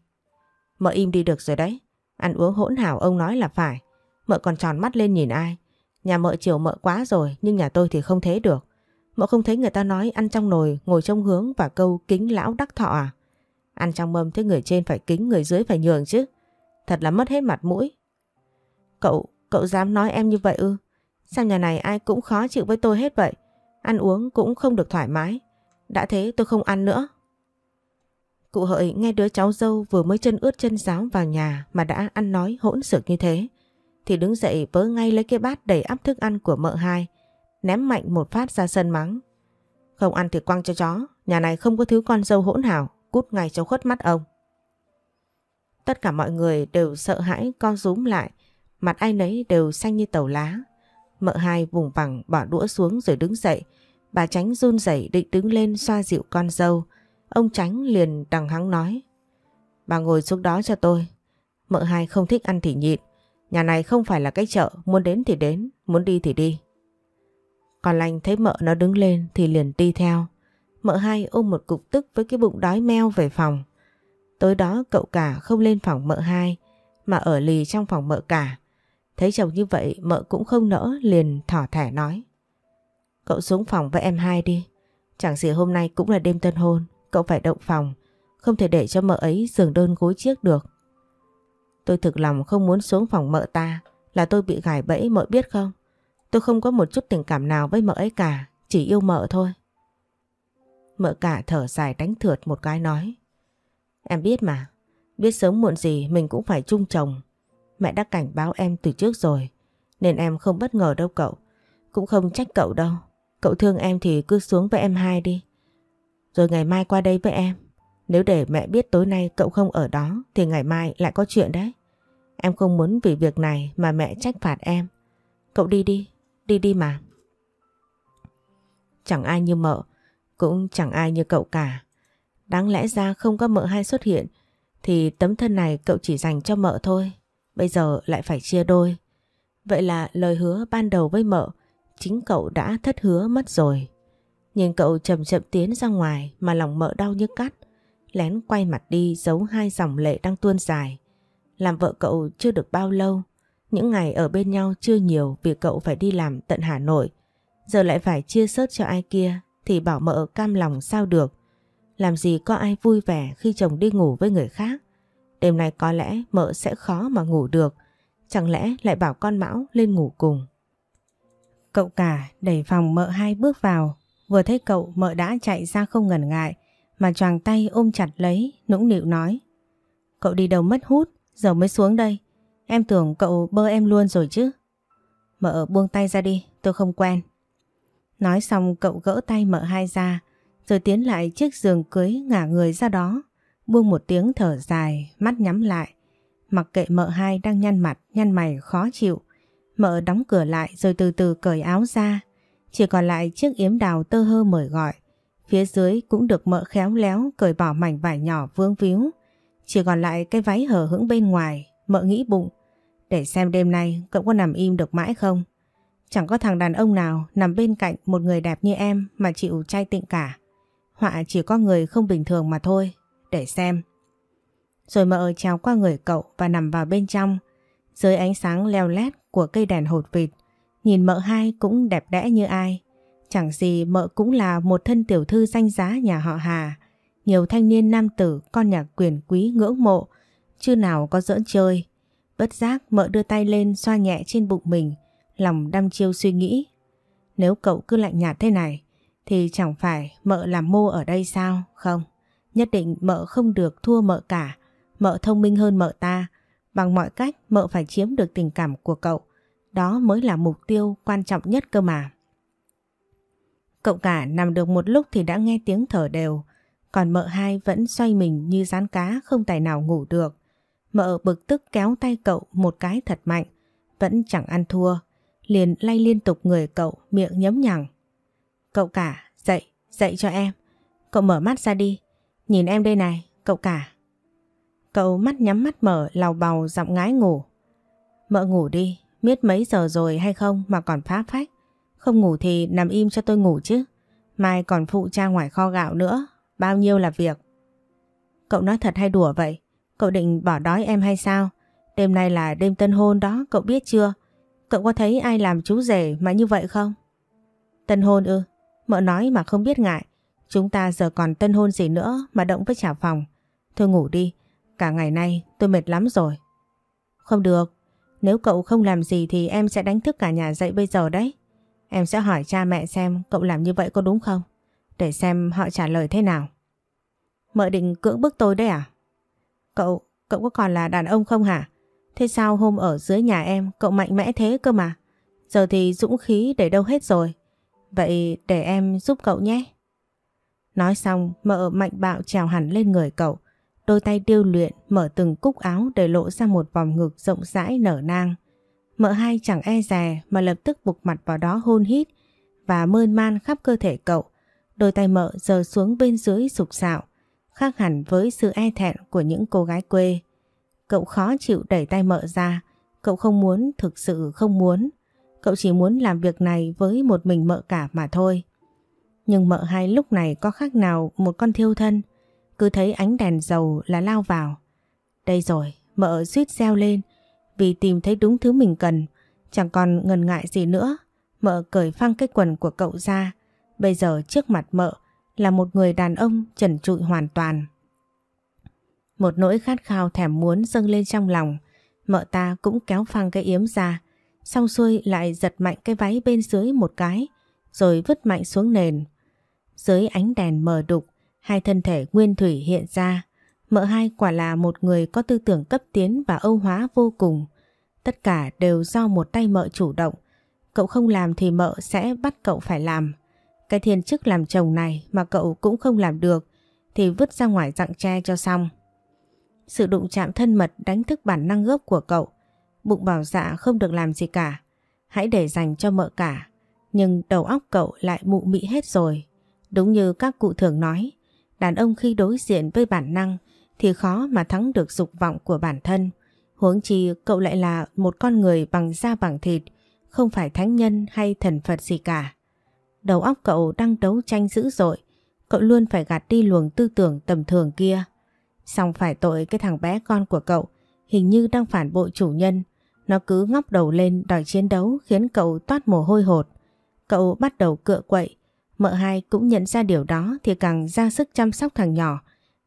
Mợ im đi được rồi đấy. Ăn uống hỗn hảo ông nói là phải. Mợ còn tròn mắt lên nhìn ai. Nhà mợ chiều mợ quá rồi nhưng nhà tôi thì không thế được. Mợ không thấy người ta nói ăn trong nồi ngồi trong hướng và câu kính lão đắc thọ à? Ăn trong mâm thế người trên phải kính người dưới phải nhường chứ. Thật là mất hết mặt mũi. Cậu, cậu dám nói em như vậy ư? Sao nhà này ai cũng khó chịu với tôi hết vậy? Ăn uống cũng không được thoải mái. Đã thế tôi không ăn nữa. Cụ hợi nghe đứa cháu dâu vừa mới chân ướt chân giáo vào nhà mà đã ăn nói hỗn xược như thế. Thì đứng dậy vớ ngay lấy cái bát đầy ắp thức ăn của mợ hai, ném mạnh một phát ra sân mắng. Không ăn thì quăng cho chó, nhà này không có thứ con dâu hỗn hảo, cút ngay cho khuất mắt ông. Tất cả mọi người đều sợ hãi con rúm lại, mặt ai nấy đều xanh như tàu lá. Mợ hai vùng vằng bỏ đũa xuống rồi đứng dậy, bà tránh run rẩy định đứng lên xoa dịu con dâu. Ông tránh liền đằng hắng nói. Bà ngồi xuống đó cho tôi. Mợ hai không thích ăn thì nhịn. Nhà này không phải là cái chợ, muốn đến thì đến, muốn đi thì đi. Còn lành thấy mợ nó đứng lên thì liền đi theo. Mợ hai ôm một cục tức với cái bụng đói meo về phòng. Tối đó cậu cả không lên phòng mợ hai mà ở lì trong phòng mợ cả. Thấy chồng như vậy, mợ cũng không nỡ, liền thỏ thẻ nói. Cậu xuống phòng với em hai đi. Chẳng gì hôm nay cũng là đêm tân hôn. Cậu phải động phòng. Không thể để cho mợ ấy giường đơn gối chiếc được. Tôi thực lòng không muốn xuống phòng mợ ta. Là tôi bị gài bẫy, mợ biết không? Tôi không có một chút tình cảm nào với mợ ấy cả. Chỉ yêu mợ thôi. Mợ cả thở dài đánh thượt một cái nói. Em biết mà. Biết sớm muộn gì mình cũng phải chung chồng. Mẹ đã cảnh báo em từ trước rồi. Nên em không bất ngờ đâu cậu. Cũng không trách cậu đâu. Cậu thương em thì cứ xuống với em hai đi. Rồi ngày mai qua đây với em. Nếu để mẹ biết tối nay cậu không ở đó thì ngày mai lại có chuyện đấy. Em không muốn vì việc này mà mẹ trách phạt em. Cậu đi đi, đi đi mà. Chẳng ai như mợ, cũng chẳng ai như cậu cả. Đáng lẽ ra không có mợ hai xuất hiện thì tấm thân này cậu chỉ dành cho mợ thôi. Bây giờ lại phải chia đôi. Vậy là lời hứa ban đầu với mợ, chính cậu đã thất hứa mất rồi. Nhìn cậu chậm chậm tiến ra ngoài mà lòng mợ đau như cắt. Lén quay mặt đi giấu hai dòng lệ đang tuôn dài. Làm vợ cậu chưa được bao lâu. Những ngày ở bên nhau chưa nhiều vì cậu phải đi làm tận Hà Nội. Giờ lại phải chia sớt cho ai kia thì bảo mợ cam lòng sao được. Làm gì có ai vui vẻ khi chồng đi ngủ với người khác. Đêm nay có lẽ mợ sẽ khó mà ngủ được. Chẳng lẽ lại bảo con Mão lên ngủ cùng. Cậu cả đẩy phòng mợ hai bước vào. Vừa thấy cậu mợ đã chạy ra không ngần ngại. Mà choàng tay ôm chặt lấy, nũng nịu nói. Cậu đi đâu mất hút, giờ mới xuống đây. Em tưởng cậu bơ em luôn rồi chứ. Mợ buông tay ra đi, tôi không quen. Nói xong cậu gỡ tay mợ hai ra, rồi tiến lại chiếc giường cưới ngả người ra đó, buông một tiếng thở dài, mắt nhắm lại. Mặc kệ mợ hai đang nhăn mặt, nhăn mày khó chịu. Mợ đóng cửa lại rồi từ từ cởi áo ra. Chỉ còn lại chiếc yếm đào tơ hơ mời gọi. Phía dưới cũng được mợ khéo léo cởi bỏ mảnh vải nhỏ vương víu. Chỉ còn lại cái váy hở hững bên ngoài, mợ nghĩ bụng. Để xem đêm nay cậu có nằm im được mãi không? Chẳng có thằng đàn ông nào nằm bên cạnh một người đẹp như em mà chịu trai tịnh cả. Họa chỉ có người không bình thường mà thôi. Để xem. Rồi mợ trèo qua người cậu và nằm vào bên trong. Dưới ánh sáng leo lét của cây đèn hột vịt. Nhìn mợ hai cũng đẹp đẽ như ai. Chẳng gì mợ cũng là một thân tiểu thư danh giá nhà họ Hà. Nhiều thanh niên nam tử, con nhà quyền quý ngưỡng mộ. Chứ nào có dỡn chơi. Bất giác mợ đưa tay lên xoa nhẹ trên bụng mình. Lòng đăm chiêu suy nghĩ. Nếu cậu cứ lạnh nhạt thế này, thì chẳng phải mợ làm mô ở đây sao? Không. Nhất định mợ không được thua mợ cả. Mợ thông minh hơn mợ ta. Bằng mọi cách mợ phải chiếm được tình cảm của cậu. Đó mới là mục tiêu quan trọng nhất cơ mà. Cậu cả nằm được một lúc thì đã nghe tiếng thở đều. Còn mợ hai vẫn xoay mình như rán cá không tài nào ngủ được. Mợ bực tức kéo tay cậu một cái thật mạnh. Vẫn chẳng ăn thua. Liền lay liên tục người cậu miệng nhấm nhằng. Cậu cả, dậy, dậy cho em. Cậu mở mắt ra đi. Nhìn em đây này, cậu cả. Cậu mắt nhắm mắt mở lào bào giọng ngái ngủ. Mợ ngủ đi, biết mấy giờ rồi hay không mà còn phá phách. Không ngủ thì nằm im cho tôi ngủ chứ. Mai còn phụ cha ngoài kho gạo nữa, bao nhiêu là việc. Cậu nói thật hay đùa vậy? Cậu định bỏ đói em hay sao? Đêm nay là đêm tân hôn đó, cậu biết chưa? Cậu có thấy ai làm chú rể mà như vậy không? Tân hôn ư? Mợ nói mà không biết ngại. Chúng ta giờ còn tân hôn gì nữa mà động với trả phòng. Thôi ngủ đi, cả ngày nay tôi mệt lắm rồi. Không được, nếu cậu không làm gì thì em sẽ đánh thức cả nhà dậy bây giờ đấy. Em sẽ hỏi cha mẹ xem cậu làm như vậy có đúng không? Để xem họ trả lời thế nào. Mợ định cưỡng bức tôi đấy à? Cậu, cậu có còn là đàn ông không hả? Thế sao hôm ở dưới nhà em cậu mạnh mẽ thế cơ mà? Giờ thì dũng khí để đâu hết rồi. Vậy để em giúp cậu nhé. Nói xong mợ mạnh bạo trào hẳn lên người cậu. Đôi tay điêu luyện mở từng cúc áo để lộ ra một vòng ngực rộng rãi nở nang. Mợ hai chẳng e dè mà lập tức bục mặt vào đó hôn hít và mơn man khắp cơ thể cậu. Đôi tay mợ giờ xuống bên dưới sục sạo, khác hẳn với sự e thẹn của những cô gái quê. Cậu khó chịu đẩy tay mợ ra, cậu không muốn, thực sự không muốn. Cậu chỉ muốn làm việc này với một mình mợ cả mà thôi. Nhưng mợ hai lúc này có khác nào một con thiêu thân, cứ thấy ánh đèn dầu là lao vào. Đây rồi, mợ suýt reo lên vì tìm thấy đúng thứ mình cần, chẳng còn ngần ngại gì nữa. Mợ cởi phăng cái quần của cậu ra, bây giờ trước mặt mợ là một người đàn ông trần trụi hoàn toàn. Một nỗi khát khao thèm muốn dâng lên trong lòng, mợ ta cũng kéo phăng cái yếm ra, xong xuôi lại giật mạnh cái váy bên dưới một cái, rồi vứt mạnh xuống nền. Dưới ánh đèn mờ đục, hai thân thể nguyên thủy hiện ra. Mợ hai quả là một người có tư tưởng cấp tiến và âu hóa vô cùng. Tất cả đều do một tay mợ chủ động. Cậu không làm thì mợ sẽ bắt cậu phải làm. Cái thiên chức làm chồng này mà cậu cũng không làm được thì vứt ra ngoài dặng tre cho xong. Sự đụng chạm thân mật đánh thức bản năng gốc của cậu. Bụng bảo dạ không được làm gì cả. Hãy để dành cho mợ cả. Nhưng đầu óc cậu lại mụ mị hết rồi. Đúng như các cụ thường nói, đàn ông khi đối diện với bản năng thì khó mà thắng được dục vọng của bản thân. Huống chi cậu lại là một con người bằng da bằng thịt, không phải thánh nhân hay thần Phật gì cả. Đầu óc cậu đang đấu tranh dữ dội, cậu luôn phải gạt đi luồng tư tưởng tầm thường kia. Xong phải tội cái thằng bé con của cậu, hình như đang phản bội chủ nhân. Nó cứ ngóc đầu lên đòi chiến đấu khiến cậu toát mồ hôi hột. Cậu bắt đầu cựa quậy, Mợ hai cũng nhận ra điều đó thì càng ra sức chăm sóc thằng nhỏ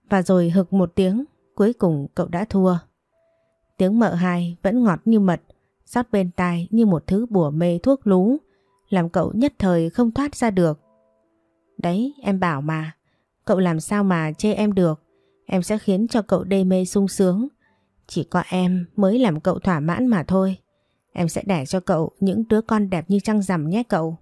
và rồi hực một tiếng, cuối cùng cậu đã thua. Tiếng mợ hai vẫn ngọt như mật, rót bên tai như một thứ bùa mê thuốc lú, làm cậu nhất thời không thoát ra được. Đấy, em bảo mà, cậu làm sao mà chê em được em sẽ khiến cho cậu đê mê sung sướng. Chỉ có em mới làm cậu thỏa mãn mà thôi. Em sẽ đẻ cho cậu những đứa con đẹp như trăng rằm nhé cậu.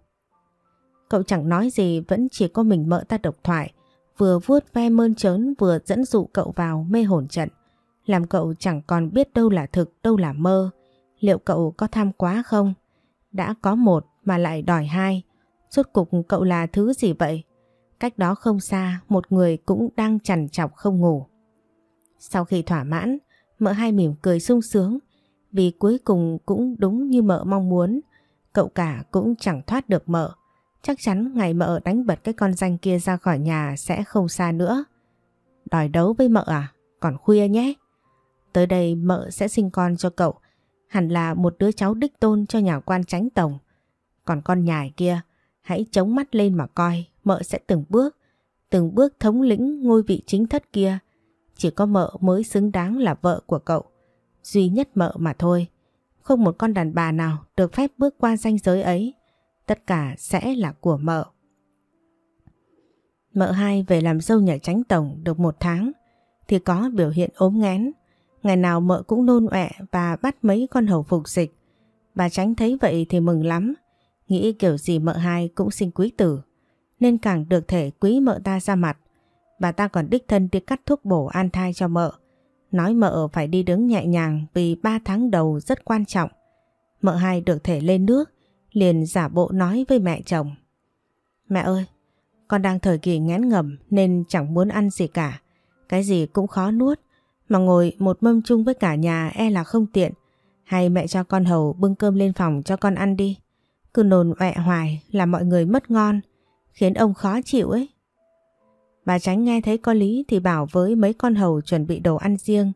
Cậu chẳng nói gì, vẫn chỉ có mình mợ ta độc thoại. Vừa vuốt ve mơn trớn, vừa dẫn dụ cậu vào mê hồn trận. Làm cậu chẳng còn biết đâu là thực, đâu là mơ. Liệu cậu có tham quá không? Đã có một mà lại đòi hai. Suốt cục cậu là thứ gì vậy? Cách đó không xa, một người cũng đang chằn chọc không ngủ. Sau khi thỏa mãn, Mợ hai mỉm cười sung sướng. Vì cuối cùng cũng đúng như mợ mong muốn, Cậu cả cũng chẳng thoát được mợ. Chắc chắn ngày mợ đánh bật cái con danh kia ra khỏi nhà sẽ không xa nữa. Đòi đấu với mợ à? Còn khuya nhé. Tới đây mợ sẽ sinh con cho cậu. Hẳn là một đứa cháu đích tôn cho nhà quan tránh tổng. Còn con nhài kia, hãy chống mắt lên mà coi. Mợ sẽ từng bước, từng bước thống lĩnh ngôi vị chính thất kia. Chỉ có mợ mới xứng đáng là vợ của cậu. Duy nhất mợ mà thôi. Không một con đàn bà nào được phép bước qua ranh giới ấy tất cả sẽ là của mợ. Mợ hai về làm dâu nhà tránh tổng được một tháng, thì có biểu hiện ốm ngén. Ngày nào mợ cũng nôn ọe và bắt mấy con hầu phục dịch. Bà tránh thấy vậy thì mừng lắm. Nghĩ kiểu gì mợ hai cũng sinh quý tử. Nên càng được thể quý mợ ta ra mặt. Bà ta còn đích thân đi cắt thuốc bổ an thai cho mợ. Nói mợ phải đi đứng nhẹ nhàng vì 3 tháng đầu rất quan trọng. Mợ hai được thể lên nước liền giả bộ nói với mẹ chồng. Mẹ ơi, con đang thời kỳ ngén ngầm nên chẳng muốn ăn gì cả. Cái gì cũng khó nuốt, mà ngồi một mâm chung với cả nhà e là không tiện. Hay mẹ cho con hầu bưng cơm lên phòng cho con ăn đi. Cứ nồn ọe hoài là mọi người mất ngon, khiến ông khó chịu ấy. Bà tránh nghe thấy có lý thì bảo với mấy con hầu chuẩn bị đồ ăn riêng,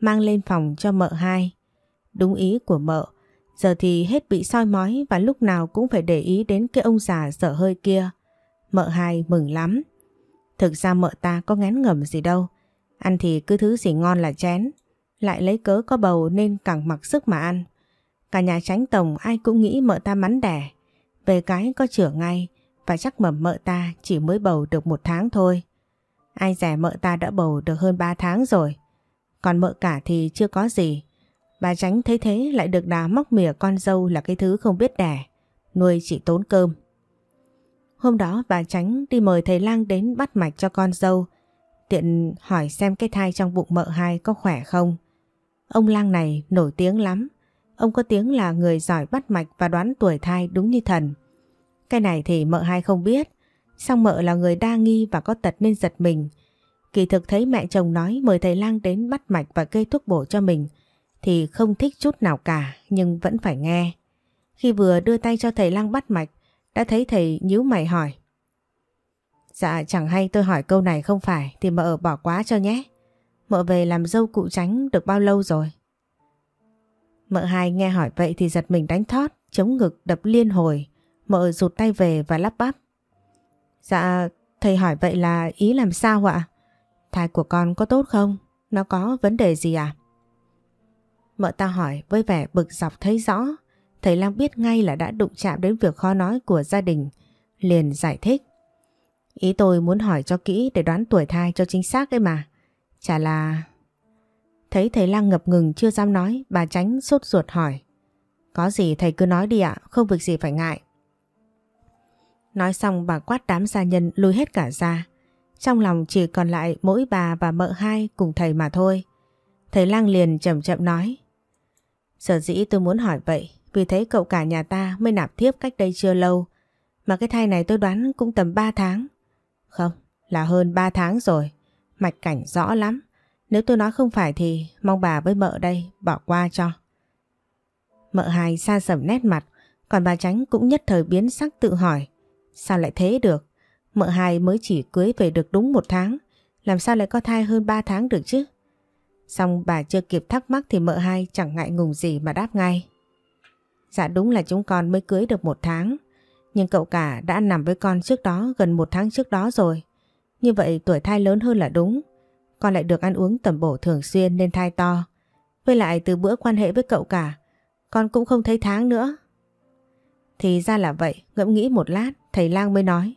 mang lên phòng cho mợ hai. Đúng ý của mợ, Giờ thì hết bị soi mói và lúc nào cũng phải để ý đến cái ông già dở hơi kia. Mợ hai mừng lắm. Thực ra mợ ta có ngán ngẩm gì đâu. Ăn thì cứ thứ gì ngon là chén. Lại lấy cớ có bầu nên càng mặc sức mà ăn. Cả nhà tránh tổng ai cũng nghĩ mợ ta mắn đẻ. Về cái có chữa ngay và chắc mầm mợ ta chỉ mới bầu được một tháng thôi. Ai rẻ mợ ta đã bầu được hơn 3 tháng rồi. Còn mợ cả thì chưa có gì. Bà tránh thấy thế lại được đá móc mỉa con dâu là cái thứ không biết đẻ. Nuôi chỉ tốn cơm. Hôm đó bà tránh đi mời thầy lang đến bắt mạch cho con dâu. Tiện hỏi xem cái thai trong bụng mợ hai có khỏe không. Ông lang này nổi tiếng lắm. Ông có tiếng là người giỏi bắt mạch và đoán tuổi thai đúng như thần. Cái này thì mợ hai không biết. song mợ là người đa nghi và có tật nên giật mình. Kỳ thực thấy mẹ chồng nói mời thầy lang đến bắt mạch và kê thuốc bổ cho mình thì không thích chút nào cả nhưng vẫn phải nghe. Khi vừa đưa tay cho thầy lang bắt mạch đã thấy thầy nhíu mày hỏi. Dạ chẳng hay tôi hỏi câu này không phải thì mợ bỏ quá cho nhé. Mợ về làm dâu cụ tránh được bao lâu rồi? Mợ hai nghe hỏi vậy thì giật mình đánh thót, chống ngực đập liên hồi. Mợ rụt tay về và lắp bắp. Dạ, thầy hỏi vậy là ý làm sao ạ? Thai của con có tốt không? Nó có vấn đề gì à? Mợ ta hỏi với vẻ bực dọc thấy rõ. Thầy Lang biết ngay là đã đụng chạm đến việc khó nói của gia đình. Liền giải thích. Ý tôi muốn hỏi cho kỹ để đoán tuổi thai cho chính xác ấy mà. Chả là... Thấy thầy Lang ngập ngừng chưa dám nói, bà tránh sốt ruột hỏi. Có gì thầy cứ nói đi ạ, không việc gì phải ngại. Nói xong bà quát đám gia nhân lùi hết cả ra. Trong lòng chỉ còn lại mỗi bà và mợ hai cùng thầy mà thôi. Thầy lang liền chậm chậm nói. Sở dĩ tôi muốn hỏi vậy vì thấy cậu cả nhà ta mới nạp thiếp cách đây chưa lâu. Mà cái thai này tôi đoán cũng tầm 3 tháng. Không, là hơn 3 tháng rồi. Mạch cảnh rõ lắm. Nếu tôi nói không phải thì mong bà với mợ đây bỏ qua cho. Mợ hai xa sầm nét mặt, còn bà tránh cũng nhất thời biến sắc tự hỏi. Sao lại thế được? Mợ hai mới chỉ cưới về được đúng một tháng, làm sao lại có thai hơn 3 tháng được chứ? Xong bà chưa kịp thắc mắc thì mợ hai chẳng ngại ngùng gì mà đáp ngay. Dạ đúng là chúng con mới cưới được một tháng, nhưng cậu cả đã nằm với con trước đó gần một tháng trước đó rồi. Như vậy tuổi thai lớn hơn là đúng. Con lại được ăn uống tầm bổ thường xuyên nên thai to. Với lại từ bữa quan hệ với cậu cả, con cũng không thấy tháng nữa. Thì ra là vậy, ngẫm nghĩ một lát, thầy lang mới nói.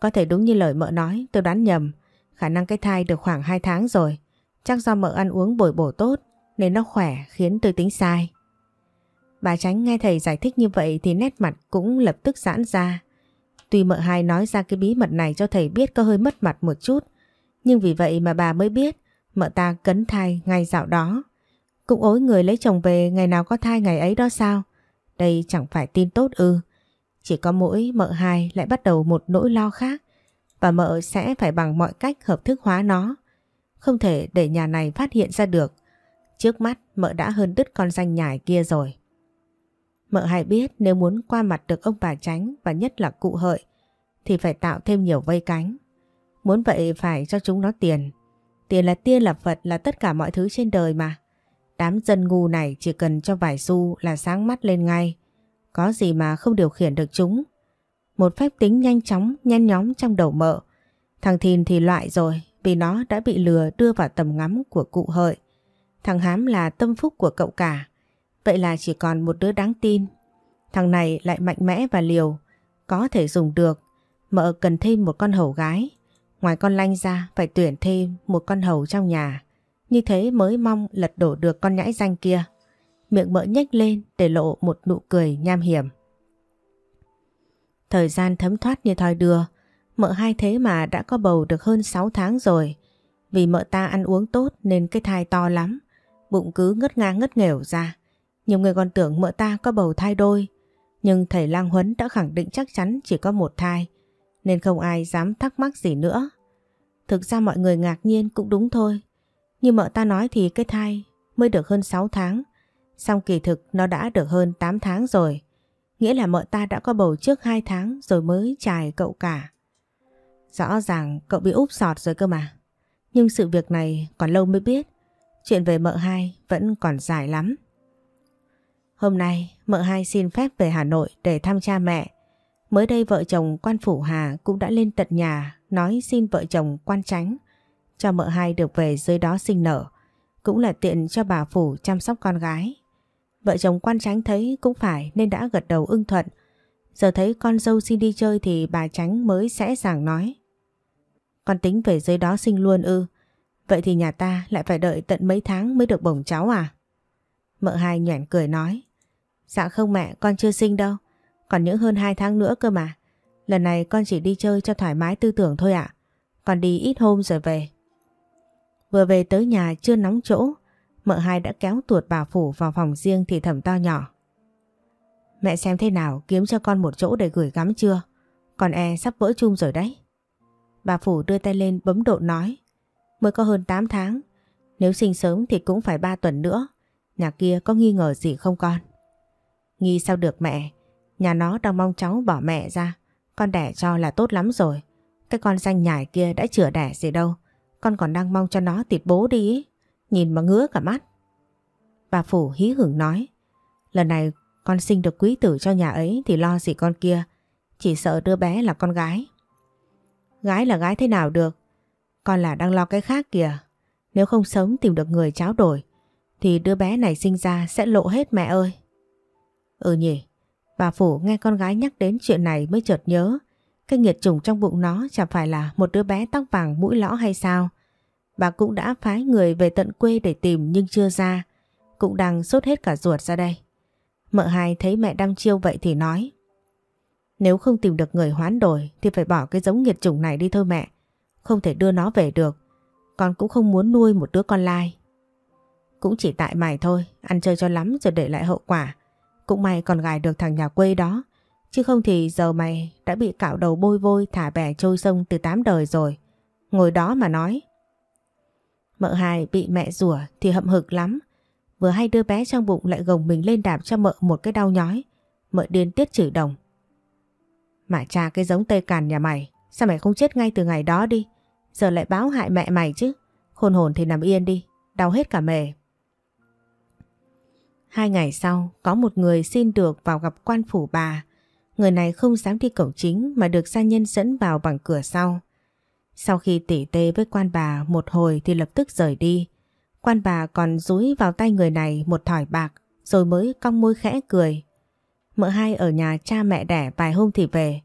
Có thể đúng như lời mợ nói, tôi đoán nhầm. Khả năng cái thai được khoảng 2 tháng rồi. Chắc do mợ ăn uống bồi bổ tốt, nên nó khỏe, khiến tôi tính sai. Bà tránh nghe thầy giải thích như vậy thì nét mặt cũng lập tức giãn ra. Tuy mợ hai nói ra cái bí mật này cho thầy biết có hơi mất mặt một chút. Nhưng vì vậy mà bà mới biết mợ ta cấn thai ngay dạo đó. Cũng ối người lấy chồng về, ngày nào có thai ngày ấy đó sao? Đây chẳng phải tin tốt ư. Chỉ có mỗi mợ hai lại bắt đầu một nỗi lo khác, và mợ sẽ phải bằng mọi cách hợp thức hóa nó. Không thể để nhà này phát hiện ra được. Trước mắt mợ đã hơn đứt con danh nhải kia rồi. Mợ hay biết nếu muốn qua mặt được ông bà tránh và nhất là cụ hợi thì phải tạo thêm nhiều vây cánh. Muốn vậy phải cho chúng nó tiền. Tiền là tiên là Phật là tất cả mọi thứ trên đời mà. Đám dân ngu này chỉ cần cho vài xu là sáng mắt lên ngay. Có gì mà không điều khiển được chúng. Một phép tính nhanh chóng, nhanh nhóm trong đầu mợ. Thằng Thìn thì loại rồi vì nó đã bị lừa đưa vào tầm ngắm của cụ hợi. Thằng Hám là tâm phúc của cậu cả. Vậy là chỉ còn một đứa đáng tin. Thằng này lại mạnh mẽ và liều. Có thể dùng được. Mợ cần thêm một con hầu gái. Ngoài con lanh ra, phải tuyển thêm một con hầu trong nhà. Như thế mới mong lật đổ được con nhãi danh kia. Miệng mỡ nhếch lên để lộ một nụ cười nham hiểm. Thời gian thấm thoát như thoi đưa. Mợ hai thế mà đã có bầu được hơn 6 tháng rồi. Vì mợ ta ăn uống tốt nên cái thai to lắm. Bụng cứ ngất ngang ngất nghèo ra. Nhiều người còn tưởng mợ ta có bầu thai đôi. Nhưng thầy Lang Huấn đã khẳng định chắc chắn chỉ có một thai. Nên không ai dám thắc mắc gì nữa. Thực ra mọi người ngạc nhiên cũng đúng thôi. Như mợ ta nói thì cái thai mới được hơn 6 tháng. Xong kỳ thực nó đã được hơn 8 tháng rồi. Nghĩa là mợ ta đã có bầu trước 2 tháng rồi mới chài cậu cả. Rõ ràng cậu bị úp sọt rồi cơ mà. Nhưng sự việc này còn lâu mới biết. Chuyện về mợ hai vẫn còn dài lắm. Hôm nay, mợ hai xin phép về Hà Nội để thăm cha mẹ. Mới đây vợ chồng quan phủ Hà cũng đã lên tận nhà nói xin vợ chồng quan tránh cho mợ hai được về dưới đó sinh nở. Cũng là tiện cho bà phủ chăm sóc con gái. Vợ chồng quan tránh thấy cũng phải nên đã gật đầu ưng thuận. Giờ thấy con dâu xin đi chơi thì bà tránh mới sẽ sàng nói. Con tính về dưới đó sinh luôn ư. Vậy thì nhà ta lại phải đợi tận mấy tháng mới được bổng cháu à? Mợ hai nhoẻn cười nói. Dạ không mẹ, con chưa sinh đâu. Còn những hơn 2 tháng nữa cơ mà. Lần này con chỉ đi chơi cho thoải mái tư tưởng thôi ạ. Còn đi ít hôm rồi về. Vừa về tới nhà chưa nóng chỗ, mợ hai đã kéo tuột bà Phủ vào phòng riêng thì thầm to nhỏ. Mẹ xem thế nào kiếm cho con một chỗ để gửi gắm chưa? Còn e sắp vỡ chung rồi đấy. Bà Phủ đưa tay lên bấm độ nói. Mới có hơn 8 tháng. Nếu sinh sớm thì cũng phải 3 tuần nữa. Nhà kia có nghi ngờ gì không con? Nghi sao được mẹ? Nhà nó đang mong cháu bỏ mẹ ra. Con đẻ cho là tốt lắm rồi. Cái con danh nhải kia đã chữa đẻ gì đâu. Con còn đang mong cho nó tịt bố đi ý. Nhìn mà ngứa cả mắt. Bà Phủ hí hửng nói. Lần này con sinh được quý tử cho nhà ấy thì lo gì con kia. Chỉ sợ đứa bé là con gái. Gái là gái thế nào được? Con là đang lo cái khác kìa. Nếu không sớm tìm được người cháu đổi thì đứa bé này sinh ra sẽ lộ hết mẹ ơi. Ừ nhỉ, bà Phủ nghe con gái nhắc đến chuyện này mới chợt nhớ. Cái nghiệt trùng trong bụng nó chẳng phải là một đứa bé tóc vàng mũi lõ hay sao? Bà cũng đã phái người về tận quê để tìm nhưng chưa ra. Cũng đang sốt hết cả ruột ra đây. Mợ hai thấy mẹ đăm chiêu vậy thì nói. Nếu không tìm được người hoán đổi thì phải bỏ cái giống nghiệt chủng này đi thôi mẹ. Không thể đưa nó về được. Con cũng không muốn nuôi một đứa con lai. Cũng chỉ tại mày thôi, ăn chơi cho lắm rồi để lại hậu quả. Cũng may còn gài được thằng nhà quê đó. Chứ không thì giờ mày đã bị cạo đầu bôi vôi thả bè trôi sông từ tám đời rồi. Ngồi đó mà nói. Mợ hai bị mẹ rủa thì hậm hực lắm. Vừa hay đưa bé trong bụng lại gồng mình lên đạp cho mợ một cái đau nhói. Mợ điên tiết chửi đồng. Mà cha cái giống tây càn nhà mày, sao mày không chết ngay từ ngày đó đi? Giờ lại báo hại mẹ mày chứ. Khôn hồn thì nằm yên đi, đau hết cả mề. Hai ngày sau, có một người xin được vào gặp quan phủ bà. Người này không dám đi cổng chính mà được gia nhân dẫn vào bằng cửa sau. Sau khi tỉ tê với quan bà một hồi thì lập tức rời đi. Quan bà còn rúi vào tay người này một thỏi bạc rồi mới cong môi khẽ cười. Mợ hai ở nhà cha mẹ đẻ vài hôm thì về.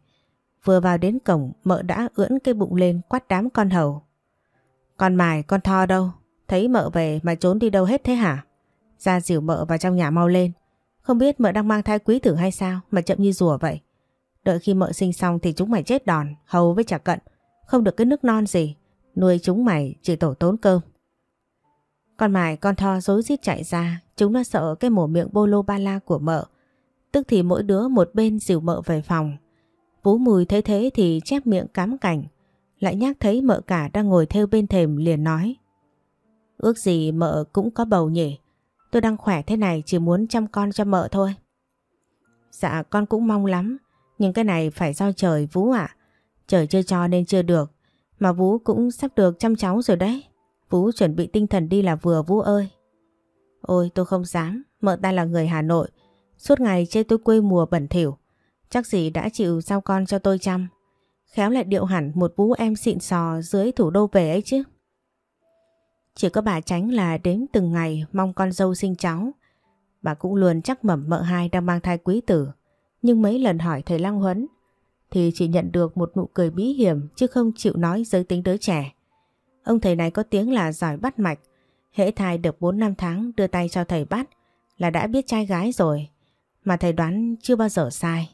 Vừa vào đến cổng mợ đã ưỡn cái bụng lên quát đám con hầu. Con mài con tho đâu? Thấy mợ về mà trốn đi đâu hết thế hả? Ra dìu mợ vào trong nhà mau lên. Không biết mợ đang mang thai quý tử hay sao mà chậm như rùa vậy. Đợi khi mợ sinh xong thì chúng mày chết đòn, hầu với chả cận. Không được cái nước non gì. Nuôi chúng mày chỉ tổ tốn cơm. Con mài con tho dối rít chạy ra. Chúng nó sợ cái mổ miệng bô ba la của mợ. Tức thì mỗi đứa một bên dìu mợ về phòng. Vũ mùi thấy thế thì chép miệng cám cảnh. Lại nhắc thấy mợ cả đang ngồi theo bên thềm liền nói. Ước gì mợ cũng có bầu nhỉ. Tôi đang khỏe thế này chỉ muốn chăm con cho mợ thôi. Dạ con cũng mong lắm. Nhưng cái này phải do trời Vũ ạ. Trời chưa cho nên chưa được. Mà Vũ cũng sắp được chăm cháu rồi đấy. Vũ chuẩn bị tinh thần đi là vừa Vũ ơi. Ôi, tôi không dám. Mợ ta là người Hà Nội. Suốt ngày chê tôi quê mùa bẩn thỉu. Chắc gì đã chịu giao con cho tôi chăm. Khéo lại điệu hẳn một vũ em xịn sò dưới thủ đô về ấy chứ. Chỉ có bà tránh là đến từng ngày mong con dâu sinh cháu. Bà cũng luôn chắc mẩm mợ hai đang mang thai quý tử. Nhưng mấy lần hỏi thầy Lăng Huấn, thì chỉ nhận được một nụ cười bí hiểm chứ không chịu nói giới tính đứa trẻ. Ông thầy này có tiếng là giỏi bắt mạch. Hễ thai được 4 năm tháng đưa tay cho thầy bắt là đã biết trai gái rồi. Mà thầy đoán chưa bao giờ sai.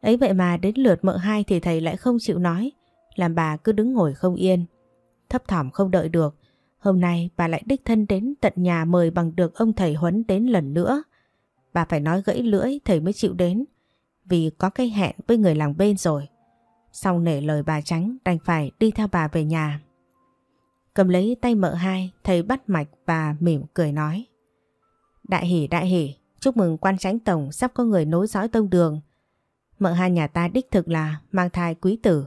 Ấy vậy mà đến lượt mợ hai thì thầy lại không chịu nói. Làm bà cứ đứng ngồi không yên. Thấp thỏm không đợi được. Hôm nay bà lại đích thân đến tận nhà mời bằng được ông thầy Huấn đến lần nữa. Bà phải nói gãy lưỡi thầy mới chịu đến vì có cái hẹn với người làng bên rồi. Sau nể lời bà tránh đành phải đi theo bà về nhà. Cầm lấy tay mợ hai, thầy bắt mạch và mỉm cười nói. Đại hỷ đại hỷ, chúc mừng quan tránh tổng sắp có người nối dõi tông đường. Mợ hai nhà ta đích thực là mang thai quý tử.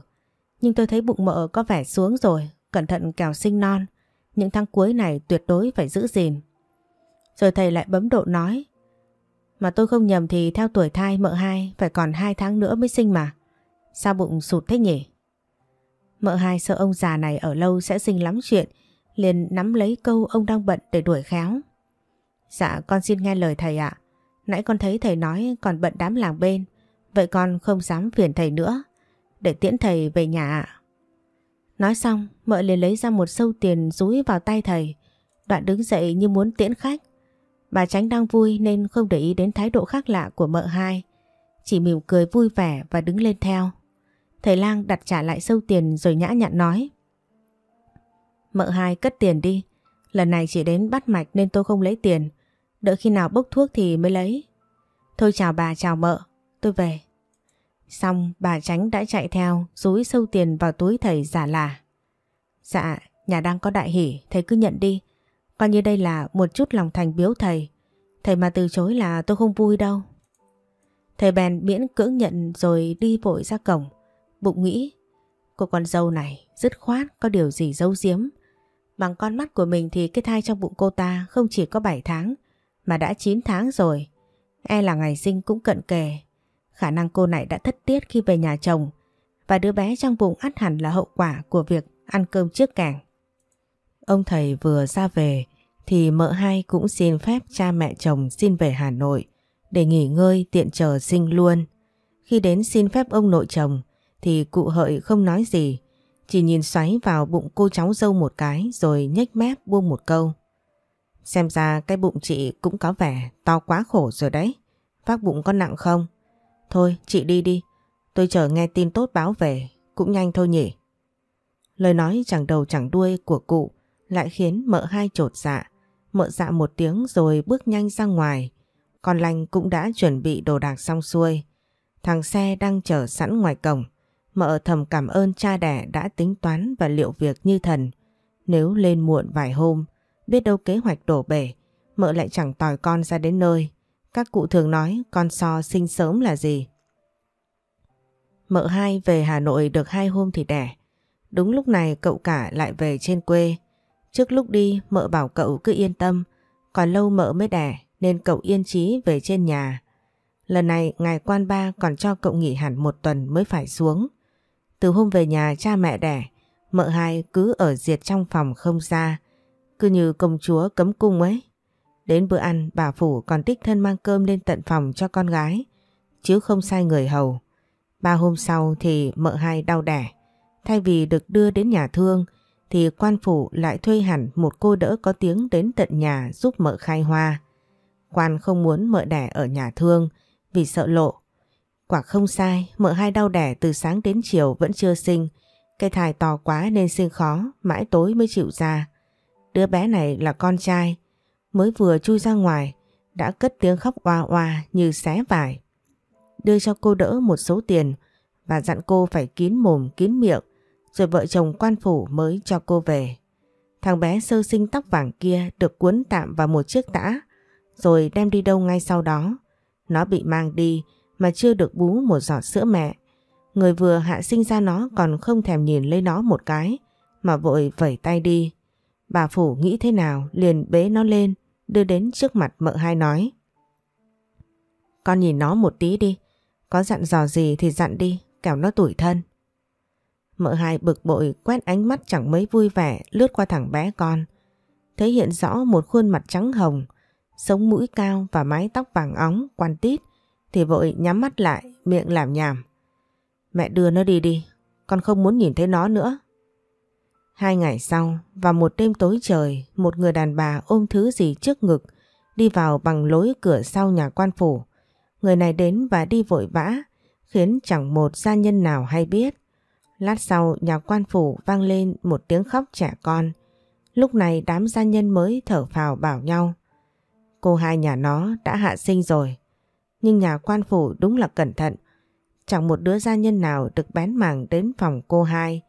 Nhưng tôi thấy bụng mợ có vẻ xuống rồi, cẩn thận kẻo sinh non. Những tháng cuối này tuyệt đối phải giữ gìn. Rồi thầy lại bấm độ nói. Mà tôi không nhầm thì theo tuổi thai mợ hai phải còn hai tháng nữa mới sinh mà. Sao bụng sụt thế nhỉ? Mợ hai sợ ông già này ở lâu sẽ sinh lắm chuyện, liền nắm lấy câu ông đang bận để đuổi khéo. Dạ con xin nghe lời thầy ạ. Nãy con thấy thầy nói còn bận đám làng bên, vậy con không dám phiền thầy nữa, để tiễn thầy về nhà ạ. Nói xong, mợ liền lấy ra một sâu tiền rúi vào tay thầy. Đoạn đứng dậy như muốn tiễn khách. Bà tránh đang vui nên không để ý đến thái độ khác lạ của mợ hai. Chỉ mỉm cười vui vẻ và đứng lên theo. Thầy lang đặt trả lại sâu tiền rồi nhã nhặn nói. Mợ hai cất tiền đi. Lần này chỉ đến bắt mạch nên tôi không lấy tiền. Đợi khi nào bốc thuốc thì mới lấy. Thôi chào bà chào mợ. Tôi về. Xong bà tránh đã chạy theo rúi sâu tiền vào túi thầy giả là. Dạ, nhà đang có đại hỷ, thầy cứ nhận đi. Coi như đây là một chút lòng thành biếu thầy. Thầy mà từ chối là tôi không vui đâu. Thầy bèn miễn cưỡng nhận rồi đi vội ra cổng. Bụng nghĩ, cô con dâu này dứt khoát có điều gì giấu giếm. Bằng con mắt của mình thì cái thai trong bụng cô ta không chỉ có 7 tháng mà đã 9 tháng rồi. E là ngày sinh cũng cận kề. Khả năng cô này đã thất tiết khi về nhà chồng và đứa bé trong bụng ắt hẳn là hậu quả của việc ăn cơm trước càng. Ông thầy vừa ra về thì mợ hai cũng xin phép cha mẹ chồng xin về Hà Nội để nghỉ ngơi tiện chờ sinh luôn. Khi đến xin phép ông nội chồng thì cụ hợi không nói gì, chỉ nhìn xoáy vào bụng cô cháu dâu một cái rồi nhếch mép buông một câu. Xem ra cái bụng chị cũng có vẻ to quá khổ rồi đấy. Vác bụng có nặng không? Thôi chị đi đi, tôi chờ nghe tin tốt báo về, cũng nhanh thôi nhỉ. Lời nói chẳng đầu chẳng đuôi của cụ lại khiến mợ hai trột dạ. Mợ dạ một tiếng rồi bước nhanh ra ngoài. Còn lành cũng đã chuẩn bị đồ đạc xong xuôi. Thằng xe đang chờ sẵn ngoài cổng. Mợ thầm cảm ơn cha đẻ đã tính toán và liệu việc như thần. Nếu lên muộn vài hôm, biết đâu kế hoạch đổ bể, mợ lại chẳng tòi con ra đến nơi. Các cụ thường nói con so sinh sớm là gì. Mợ hai về Hà Nội được hai hôm thì đẻ. Đúng lúc này cậu cả lại về trên quê. Trước lúc đi mợ bảo cậu cứ yên tâm, còn lâu mợ mới đẻ nên cậu yên chí về trên nhà. Lần này ngài quan ba còn cho cậu nghỉ hẳn một tuần mới phải xuống. Từ hôm về nhà cha mẹ đẻ, mợ hai cứ ở diệt trong phòng không ra, cứ như công chúa cấm cung ấy. Đến bữa ăn bà Phủ còn tích thân mang cơm lên tận phòng cho con gái, chứ không sai người hầu. Ba hôm sau thì mợ hai đau đẻ. Thay vì được đưa đến nhà thương thì quan phủ lại thuê hẳn một cô đỡ có tiếng đến tận nhà giúp mợ khai hoa. Quan không muốn mợ đẻ ở nhà thương vì sợ lộ. Quả không sai, mợ hai đau đẻ từ sáng đến chiều vẫn chưa sinh. Cái thai to quá nên sinh khó, mãi tối mới chịu ra. Đứa bé này là con trai, mới vừa chui ra ngoài, đã cất tiếng khóc oa oa như xé vải. Đưa cho cô đỡ một số tiền và dặn cô phải kín mồm kín miệng rồi vợ chồng quan phủ mới cho cô về. Thằng bé sơ sinh tóc vàng kia được cuốn tạm vào một chiếc tã rồi đem đi đâu ngay sau đó. Nó bị mang đi mà chưa được bú một giọt sữa mẹ. Người vừa hạ sinh ra nó còn không thèm nhìn lấy nó một cái mà vội vẩy tay đi. Bà Phủ nghĩ thế nào liền bế nó lên đưa đến trước mặt mợ hai nói. Con nhìn nó một tí đi, có dặn dò gì thì dặn đi, kẻo nó tủi thân. Mợ hai bực bội quét ánh mắt chẳng mấy vui vẻ lướt qua thằng bé con. Thấy hiện rõ một khuôn mặt trắng hồng, sống mũi cao và mái tóc vàng óng, quan tít, thì vội nhắm mắt lại, miệng làm nhảm. Mẹ đưa nó đi đi, con không muốn nhìn thấy nó nữa. Hai ngày sau, vào một đêm tối trời, một người đàn bà ôm thứ gì trước ngực, đi vào bằng lối cửa sau nhà quan phủ. Người này đến và đi vội vã, khiến chẳng một gia nhân nào hay biết. Lát sau nhà quan phủ vang lên một tiếng khóc trẻ con. Lúc này đám gia nhân mới thở phào bảo nhau. Cô hai nhà nó đã hạ sinh rồi. Nhưng nhà quan phủ đúng là cẩn thận. Chẳng một đứa gia nhân nào được bén mảng đến phòng cô hai.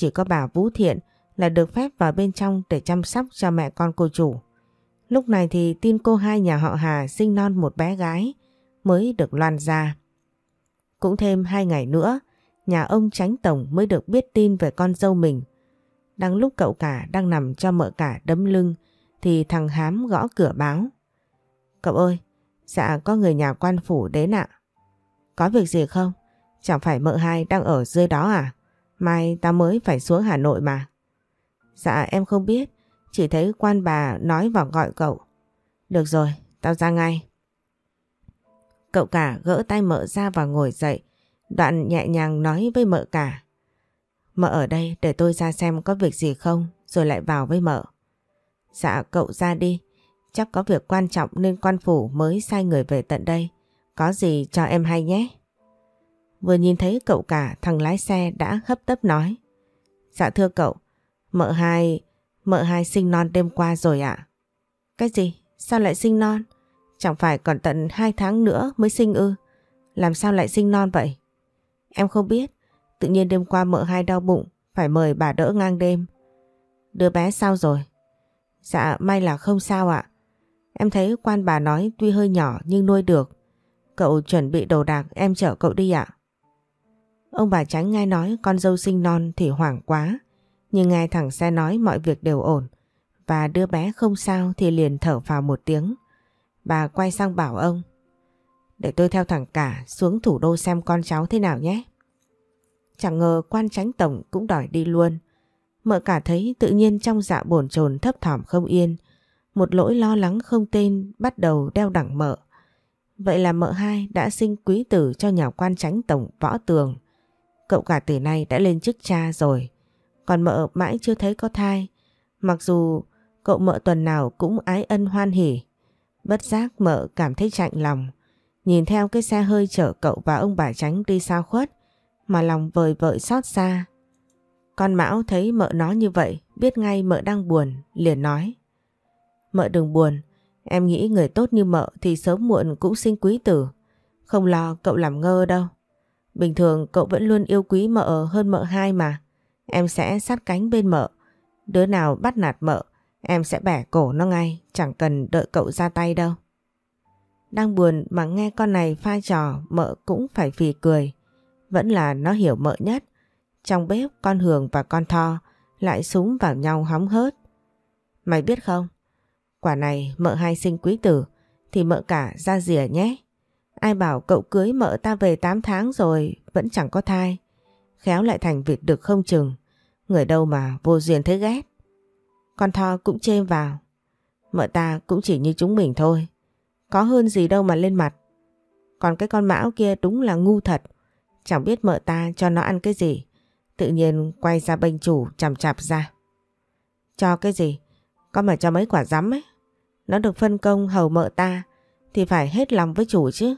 Chỉ có bà Vũ Thiện là được phép vào bên trong để chăm sóc cho mẹ con cô chủ. Lúc này thì tin cô hai nhà họ Hà sinh non một bé gái mới được loan ra. Cũng thêm hai ngày nữa, nhà ông tránh tổng mới được biết tin về con dâu mình. Đang lúc cậu cả đang nằm cho mợ cả đấm lưng thì thằng Hám gõ cửa báo. Cậu ơi, dạ có người nhà quan phủ đến ạ. Có việc gì không? Chẳng phải mợ hai đang ở dưới đó à? Mai ta mới phải xuống Hà Nội mà. Dạ em không biết, chỉ thấy quan bà nói và gọi cậu. Được rồi, tao ra ngay. Cậu cả gỡ tay mợ ra và ngồi dậy, đoạn nhẹ nhàng nói với mợ cả. Mợ ở đây để tôi ra xem có việc gì không rồi lại vào với mợ. Dạ cậu ra đi. Chắc có việc quan trọng nên quan phủ mới sai người về tận đây. Có gì cho em hay nhé. Vừa nhìn thấy cậu cả thằng lái xe đã hấp tấp nói. Dạ thưa cậu, mợ hai, mợ hai sinh non đêm qua rồi ạ. Cái gì? Sao lại sinh non? Chẳng phải còn tận 2 tháng nữa mới sinh ư? Làm sao lại sinh non vậy? Em không biết. Tự nhiên đêm qua mợ hai đau bụng, phải mời bà đỡ ngang đêm. Đứa bé sao rồi? Dạ may là không sao ạ. Em thấy quan bà nói tuy hơi nhỏ nhưng nuôi được. Cậu chuẩn bị đồ đạc em chở cậu đi ạ. Ông bà tránh nghe nói con dâu sinh non thì hoảng quá. Nhưng nghe thằng xe nói mọi việc đều ổn. Và đứa bé không sao thì liền thở vào một tiếng. Bà quay sang bảo ông. Để tôi theo thằng cả xuống thủ đô xem con cháu thế nào nhé. Chẳng ngờ quan tránh tổng cũng đòi đi luôn. Mợ cả thấy tự nhiên trong dạ bồn chồn thấp thỏm không yên. Một lỗi lo lắng không tên bắt đầu đeo đẳng mợ. Vậy là mợ hai đã sinh quý tử cho nhà quan tránh tổng võ tường. Cậu cả từ nay đã lên chức cha rồi. Còn mợ mãi chưa thấy có thai. Mặc dù cậu mợ tuần nào cũng ái ân hoan hỉ. Bất giác mợ cảm thấy chạnh lòng. Nhìn theo cái xe hơi chở cậu và ông bà tránh đi xa khuất. Mà lòng vời vợi xót xa. Con Mão thấy mợ nó như vậy. Biết ngay mợ đang buồn. Liền nói. Mợ đừng buồn. Em nghĩ người tốt như mợ thì sớm muộn cũng sinh quý tử. Không lo cậu làm ngơ đâu. Bình thường cậu vẫn luôn yêu quý mợ hơn mợ hai mà. Em sẽ sát cánh bên mợ. Đứa nào bắt nạt mợ, em sẽ bẻ cổ nó ngay, chẳng cần đợi cậu ra tay đâu. Đang buồn mà nghe con này pha trò mợ cũng phải phì cười. Vẫn là nó hiểu mợ nhất. Trong bếp con Hường và con Tho lại súng vào nhau hóng hớt. Mày biết không? Quả này mợ hai sinh quý tử thì mợ cả ra rìa nhé. Ai bảo cậu cưới mợ ta về 8 tháng rồi, vẫn chẳng có thai. Khéo lại thành vịt được không chừng. Người đâu mà vô duyên thế ghét. Con Tho cũng chê vào. Mợ ta cũng chỉ như chúng mình thôi. Có hơn gì đâu mà lên mặt. Còn cái con mão kia đúng là ngu thật. Chẳng biết mợ ta cho nó ăn cái gì. Tự nhiên quay ra bênh chủ chằm chạp ra. Cho cái gì? Có mà cho mấy quả rắm ấy. Nó được phân công hầu mợ ta, thì phải hết lòng với chủ chứ.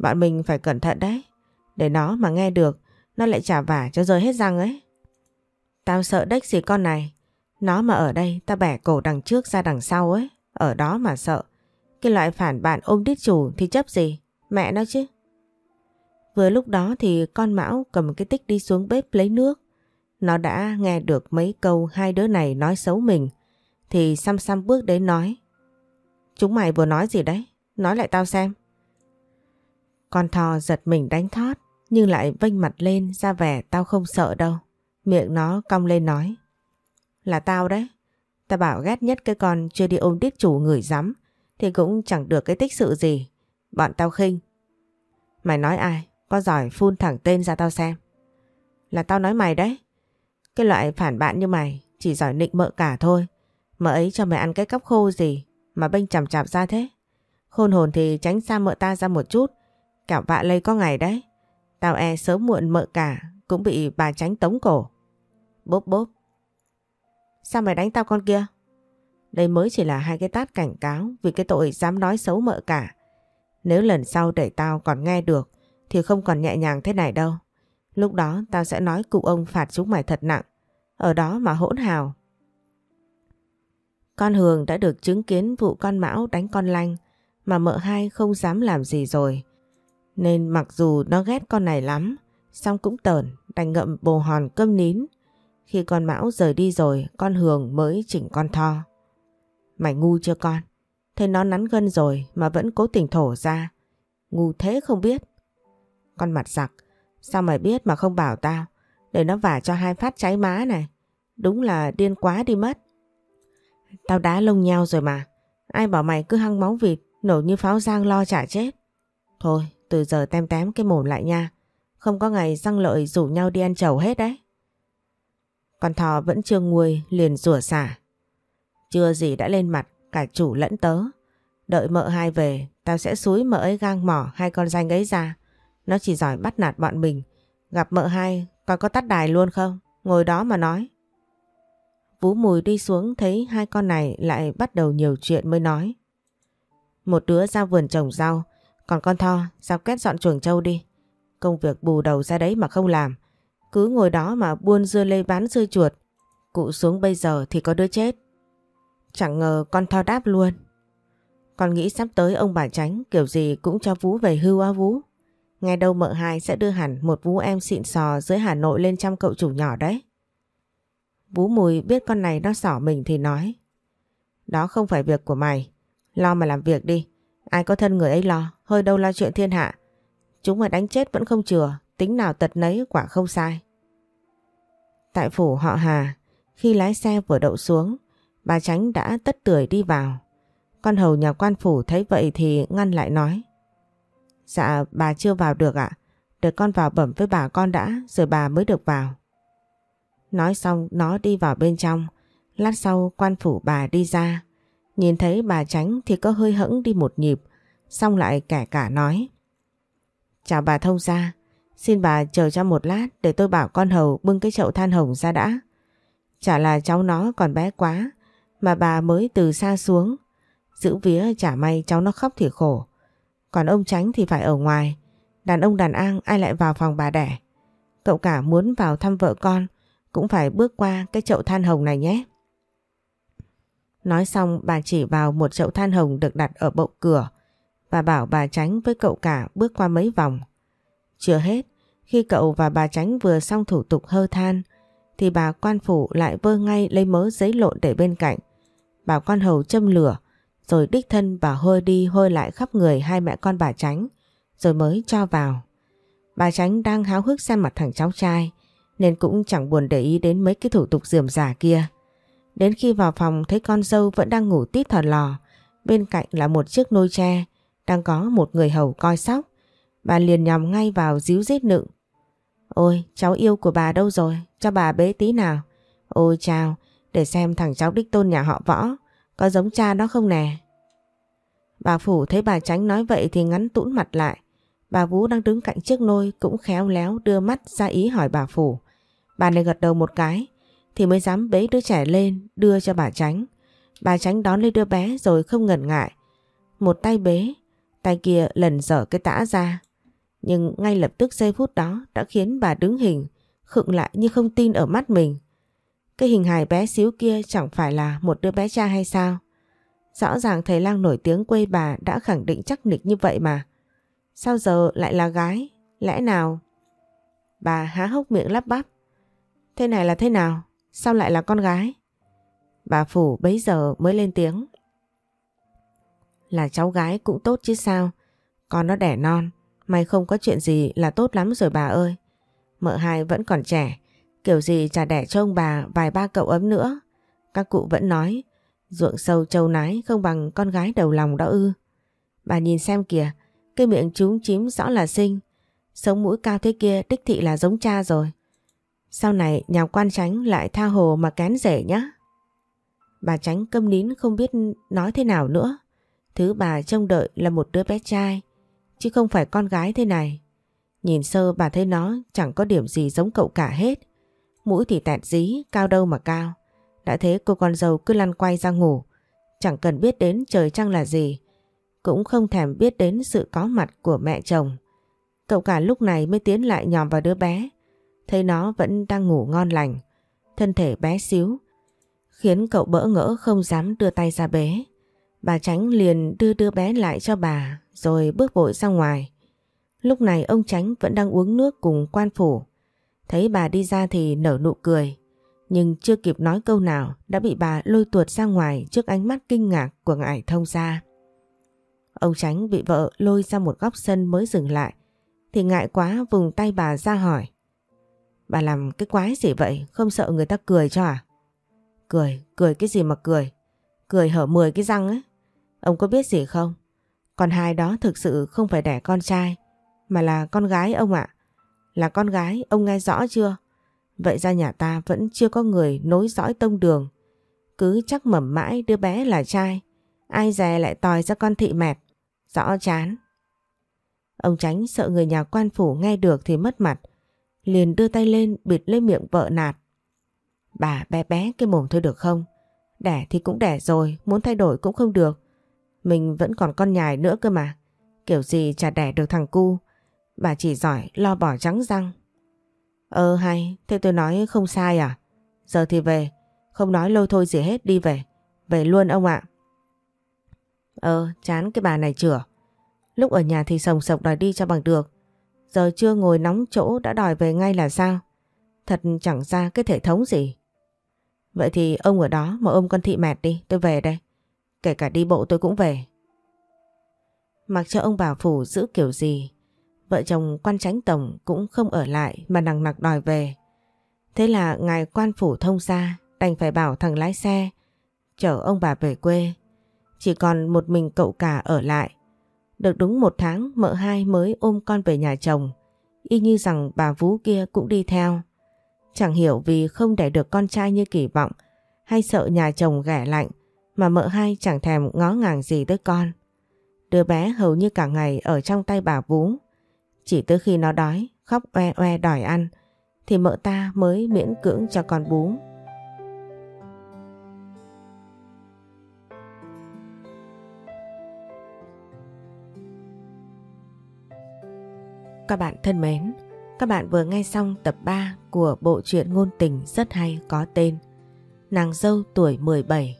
Bạn mình phải cẩn thận đấy. Để nó mà nghe được, nó lại trả vả cho rơi hết răng ấy. Tao sợ đếch gì con này. Nó mà ở đây, tao bẻ cổ đằng trước ra đằng sau ấy. Ở đó mà sợ. Cái loại phản bạn ôm đít chủ thì chấp gì? Mẹ nó chứ. Vừa lúc đó thì con Mão cầm cái tích đi xuống bếp lấy nước. Nó đã nghe được mấy câu hai đứa này nói xấu mình. Thì xăm xăm bước đến nói. Chúng mày vừa nói gì đấy? Nói lại tao xem. Con thò giật mình đánh thót, nhưng lại vênh mặt lên, ra vẻ tao không sợ đâu. Miệng nó cong lên nói. Là tao đấy. Tao bảo ghét nhất cái con chưa đi ôm đít chủ người dám thì cũng chẳng được cái tích sự gì. Bọn tao khinh. Mày nói ai? Có giỏi phun thẳng tên ra tao xem. Là tao nói mày đấy. Cái loại phản bạn như mày chỉ giỏi nịnh mợ cả thôi. Mợ ấy cho mày ăn cái cốc khô gì mà bênh chằm chạp ra thế. Khôn hồn thì tránh xa mợ ta ra một chút. Kẻo vạ lây có ngày đấy. Tao e sớm muộn mợ cả, cũng bị bà tránh tống cổ. Bốp bốp. Sao mày đánh tao con kia? Đây mới chỉ là hai cái tát cảnh cáo vì cái tội dám nói xấu mợ cả. Nếu lần sau để tao còn nghe được, thì không còn nhẹ nhàng thế này đâu. Lúc đó tao sẽ nói cụ ông phạt chúng mày thật nặng. Ở đó mà hỗn hào. Con Hường đã được chứng kiến vụ con Mão đánh con Lanh, mà mợ hai không dám làm gì rồi. Nên mặc dù nó ghét con này lắm, xong cũng tởn, đành ngậm bồ hòn cơm nín. Khi con Mão rời đi rồi, con Hường mới chỉnh con Tho. Mày ngu chưa con? Thấy nó nắn gân rồi mà vẫn cố tình thổ ra. Ngu thế không biết. Con mặt giặc, sao mày biết mà không bảo tao? Để nó vả cho hai phát cháy má này. Đúng là điên quá đi mất. Tao đá lông nhau rồi mà. Ai bảo mày cứ hăng máu vịt, nổ như pháo giang lo trả chết. Thôi, từ giờ tem tém cái mồm lại nha. Không có ngày răng lợi rủ nhau đi ăn chầu hết đấy. Con thò vẫn chưa nguôi liền rủa xả. Chưa gì đã lên mặt cả chủ lẫn tớ. Đợi mợ hai về tao sẽ xúi mợ ấy gang mỏ hai con danh ấy ra. Nó chỉ giỏi bắt nạt bọn mình. Gặp mợ hai coi có tắt đài luôn không? ngồi đó mà nói. Vũ Mùi đi xuống thấy hai con này lại bắt đầu nhiều chuyện mới nói. Một đứa ra vườn trồng rau, còn con Tho sao kết dọn chuồng trâu đi. Công việc bù đầu ra đấy mà không làm. Cứ ngồi đó mà buôn dưa lê bán dưa chuột. Cụ xuống bây giờ thì có đứa chết. Chẳng ngờ con Tho đáp luôn. Con nghĩ sắp tới ông bà tránh kiểu gì cũng cho Vũ về hưu á Vũ. ngày đâu mợ hai sẽ đưa hẳn một Vũ em xịn sò dưới Hà Nội lên chăm cậu chủ nhỏ đấy. Vũ Mùi biết con này nó xỏ mình thì nói. Đó không phải việc của mày. Lo mà làm việc đi. Ai có thân người ấy lo, hơi đâu lo chuyện thiên hạ. Chúng mà đánh chết vẫn không chừa, tính nào tật nấy quả không sai. Tại phủ họ Hà, khi lái xe vừa đậu xuống, bà Tránh đã tất tưởi đi vào. Con hầu nhà quan phủ thấy vậy thì ngăn lại nói. Dạ bà chưa vào được ạ, để con vào bẩm với bà con đã rồi bà mới được vào. Nói xong nó đi vào bên trong, lát sau quan phủ bà đi ra. Nhìn thấy bà tránh thì có hơi hững đi một nhịp, xong lại kẻ cả nói. Chào bà thông gia, xin bà chờ cho một lát để tôi bảo con hầu bưng cái chậu than hồng ra đã. Chả là cháu nó còn bé quá, mà bà mới từ xa xuống. Giữ vía chả may cháu nó khóc thì khổ. Còn ông tránh thì phải ở ngoài, đàn ông đàn an ai lại vào phòng bà đẻ. Cậu cả muốn vào thăm vợ con, cũng phải bước qua cái chậu than hồng này nhé. Nói xong bà chỉ vào một chậu than hồng được đặt ở bậu cửa và bảo bà Tránh với cậu cả bước qua mấy vòng. Chưa hết, khi cậu và bà Tránh vừa xong thủ tục hơ than thì bà quan phủ lại vơ ngay lấy mớ giấy lộn để bên cạnh. Bà quan hầu châm lửa rồi đích thân bà hơi đi hơi lại khắp người hai mẹ con bà Tránh rồi mới cho vào. Bà Tránh đang háo hức xem mặt thằng cháu trai nên cũng chẳng buồn để ý đến mấy cái thủ tục dườm giả kia. Đến khi vào phòng thấy con dâu vẫn đang ngủ tít thở lò, bên cạnh là một chiếc nôi tre, đang có một người hầu coi sóc. Bà liền nhòm ngay vào díu dít nựng. Ôi, cháu yêu của bà đâu rồi, cho bà bế tí nào. Ôi chào, để xem thằng cháu đích tôn nhà họ võ, có giống cha nó không nè. Bà Phủ thấy bà Tránh nói vậy thì ngắn tũn mặt lại. Bà Vũ đang đứng cạnh chiếc nôi cũng khéo léo đưa mắt ra ý hỏi bà Phủ. Bà này gật đầu một cái thì mới dám bế đứa trẻ lên đưa cho bà Tránh. Bà Tránh đón lấy đứa bé rồi không ngần ngại. Một tay bế, tay kia lần dở cái tã ra. Nhưng ngay lập tức giây phút đó đã khiến bà đứng hình, khựng lại như không tin ở mắt mình. Cái hình hài bé xíu kia chẳng phải là một đứa bé trai hay sao? Rõ ràng thầy lang nổi tiếng quê bà đã khẳng định chắc nịch như vậy mà. Sao giờ lại là gái? Lẽ nào? Bà há hốc miệng lắp bắp. Thế này là thế nào? Sao lại là con gái? Bà Phủ bấy giờ mới lên tiếng. Là cháu gái cũng tốt chứ sao? Con nó đẻ non, mày không có chuyện gì là tốt lắm rồi bà ơi. Mợ hai vẫn còn trẻ, kiểu gì chả đẻ cho ông bà vài ba cậu ấm nữa. Các cụ vẫn nói, ruộng sâu châu nái không bằng con gái đầu lòng đó ư. Bà nhìn xem kìa, cái miệng trúng chím rõ là xinh, sống mũi cao thế kia đích thị là giống cha rồi. Sau này nhà quan tránh lại tha hồ mà kén rể nhá. Bà tránh câm nín không biết nói thế nào nữa. Thứ bà trông đợi là một đứa bé trai, chứ không phải con gái thế này. Nhìn sơ bà thấy nó chẳng có điểm gì giống cậu cả hết. Mũi thì tẹt dí, cao đâu mà cao. Đã thế cô con dâu cứ lăn quay ra ngủ. Chẳng cần biết đến trời trăng là gì. Cũng không thèm biết đến sự có mặt của mẹ chồng. Cậu cả lúc này mới tiến lại nhòm vào đứa bé thấy nó vẫn đang ngủ ngon lành, thân thể bé xíu, khiến cậu bỡ ngỡ không dám đưa tay ra bế. Bà Tránh liền đưa đứa bé lại cho bà rồi bước vội ra ngoài. Lúc này ông Tránh vẫn đang uống nước cùng quan phủ. Thấy bà đi ra thì nở nụ cười, nhưng chưa kịp nói câu nào đã bị bà lôi tuột ra ngoài trước ánh mắt kinh ngạc của ngài thông gia. Ông Tránh bị vợ lôi ra một góc sân mới dừng lại, thì ngại quá vùng tay bà ra hỏi. Bà làm cái quái gì vậy? Không sợ người ta cười cho à? Cười, cười cái gì mà cười? Cười hở 10 cái răng ấy. Ông có biết gì không? Con hai đó thực sự không phải đẻ con trai, mà là con gái ông ạ. Là con gái, ông nghe rõ chưa? Vậy ra nhà ta vẫn chưa có người nối dõi tông đường. Cứ chắc mẩm mãi đứa bé là trai. Ai dè lại tòi ra con thị mẹt. Rõ chán. Ông tránh sợ người nhà quan phủ nghe được thì mất mặt liền đưa tay lên bịt lấy miệng vợ nạt. Bà bé bé cái mồm thôi được không? Đẻ thì cũng đẻ rồi, muốn thay đổi cũng không được. Mình vẫn còn con nhài nữa cơ mà. Kiểu gì chả đẻ được thằng cu. Bà chỉ giỏi lo bỏ trắng răng. Ờ hay, thế tôi nói không sai à? Giờ thì về, không nói lâu thôi gì hết đi về. Về luôn ông ạ. Ờ, chán cái bà này chửa. Lúc ở nhà thì sồng sộc đòi đi cho bằng được. Giờ chưa ngồi nóng chỗ đã đòi về ngay là sao? Thật chẳng ra cái thể thống gì. Vậy thì ông ở đó mà ôm con thị mệt đi, tôi về đây. Kể cả đi bộ tôi cũng về. Mặc cho ông bà phủ giữ kiểu gì, vợ chồng quan tránh tổng cũng không ở lại mà nặng nặc đòi về. Thế là ngài quan phủ thông ra đành phải bảo thằng lái xe chở ông bà về quê. Chỉ còn một mình cậu cả ở lại. Được đúng một tháng mợ hai mới ôm con về nhà chồng. Y như rằng bà Vú kia cũng đi theo. Chẳng hiểu vì không đẻ được con trai như kỳ vọng hay sợ nhà chồng ghẻ lạnh mà mợ hai chẳng thèm ngó ngàng gì tới con. Đứa bé hầu như cả ngày ở trong tay bà Vú. Chỉ tới khi nó đói, khóc oe oe đòi ăn thì mợ ta mới miễn cưỡng cho con bú. Các bạn thân mến, các bạn vừa nghe xong tập 3 của bộ truyện ngôn tình rất hay có tên Nàng dâu tuổi 17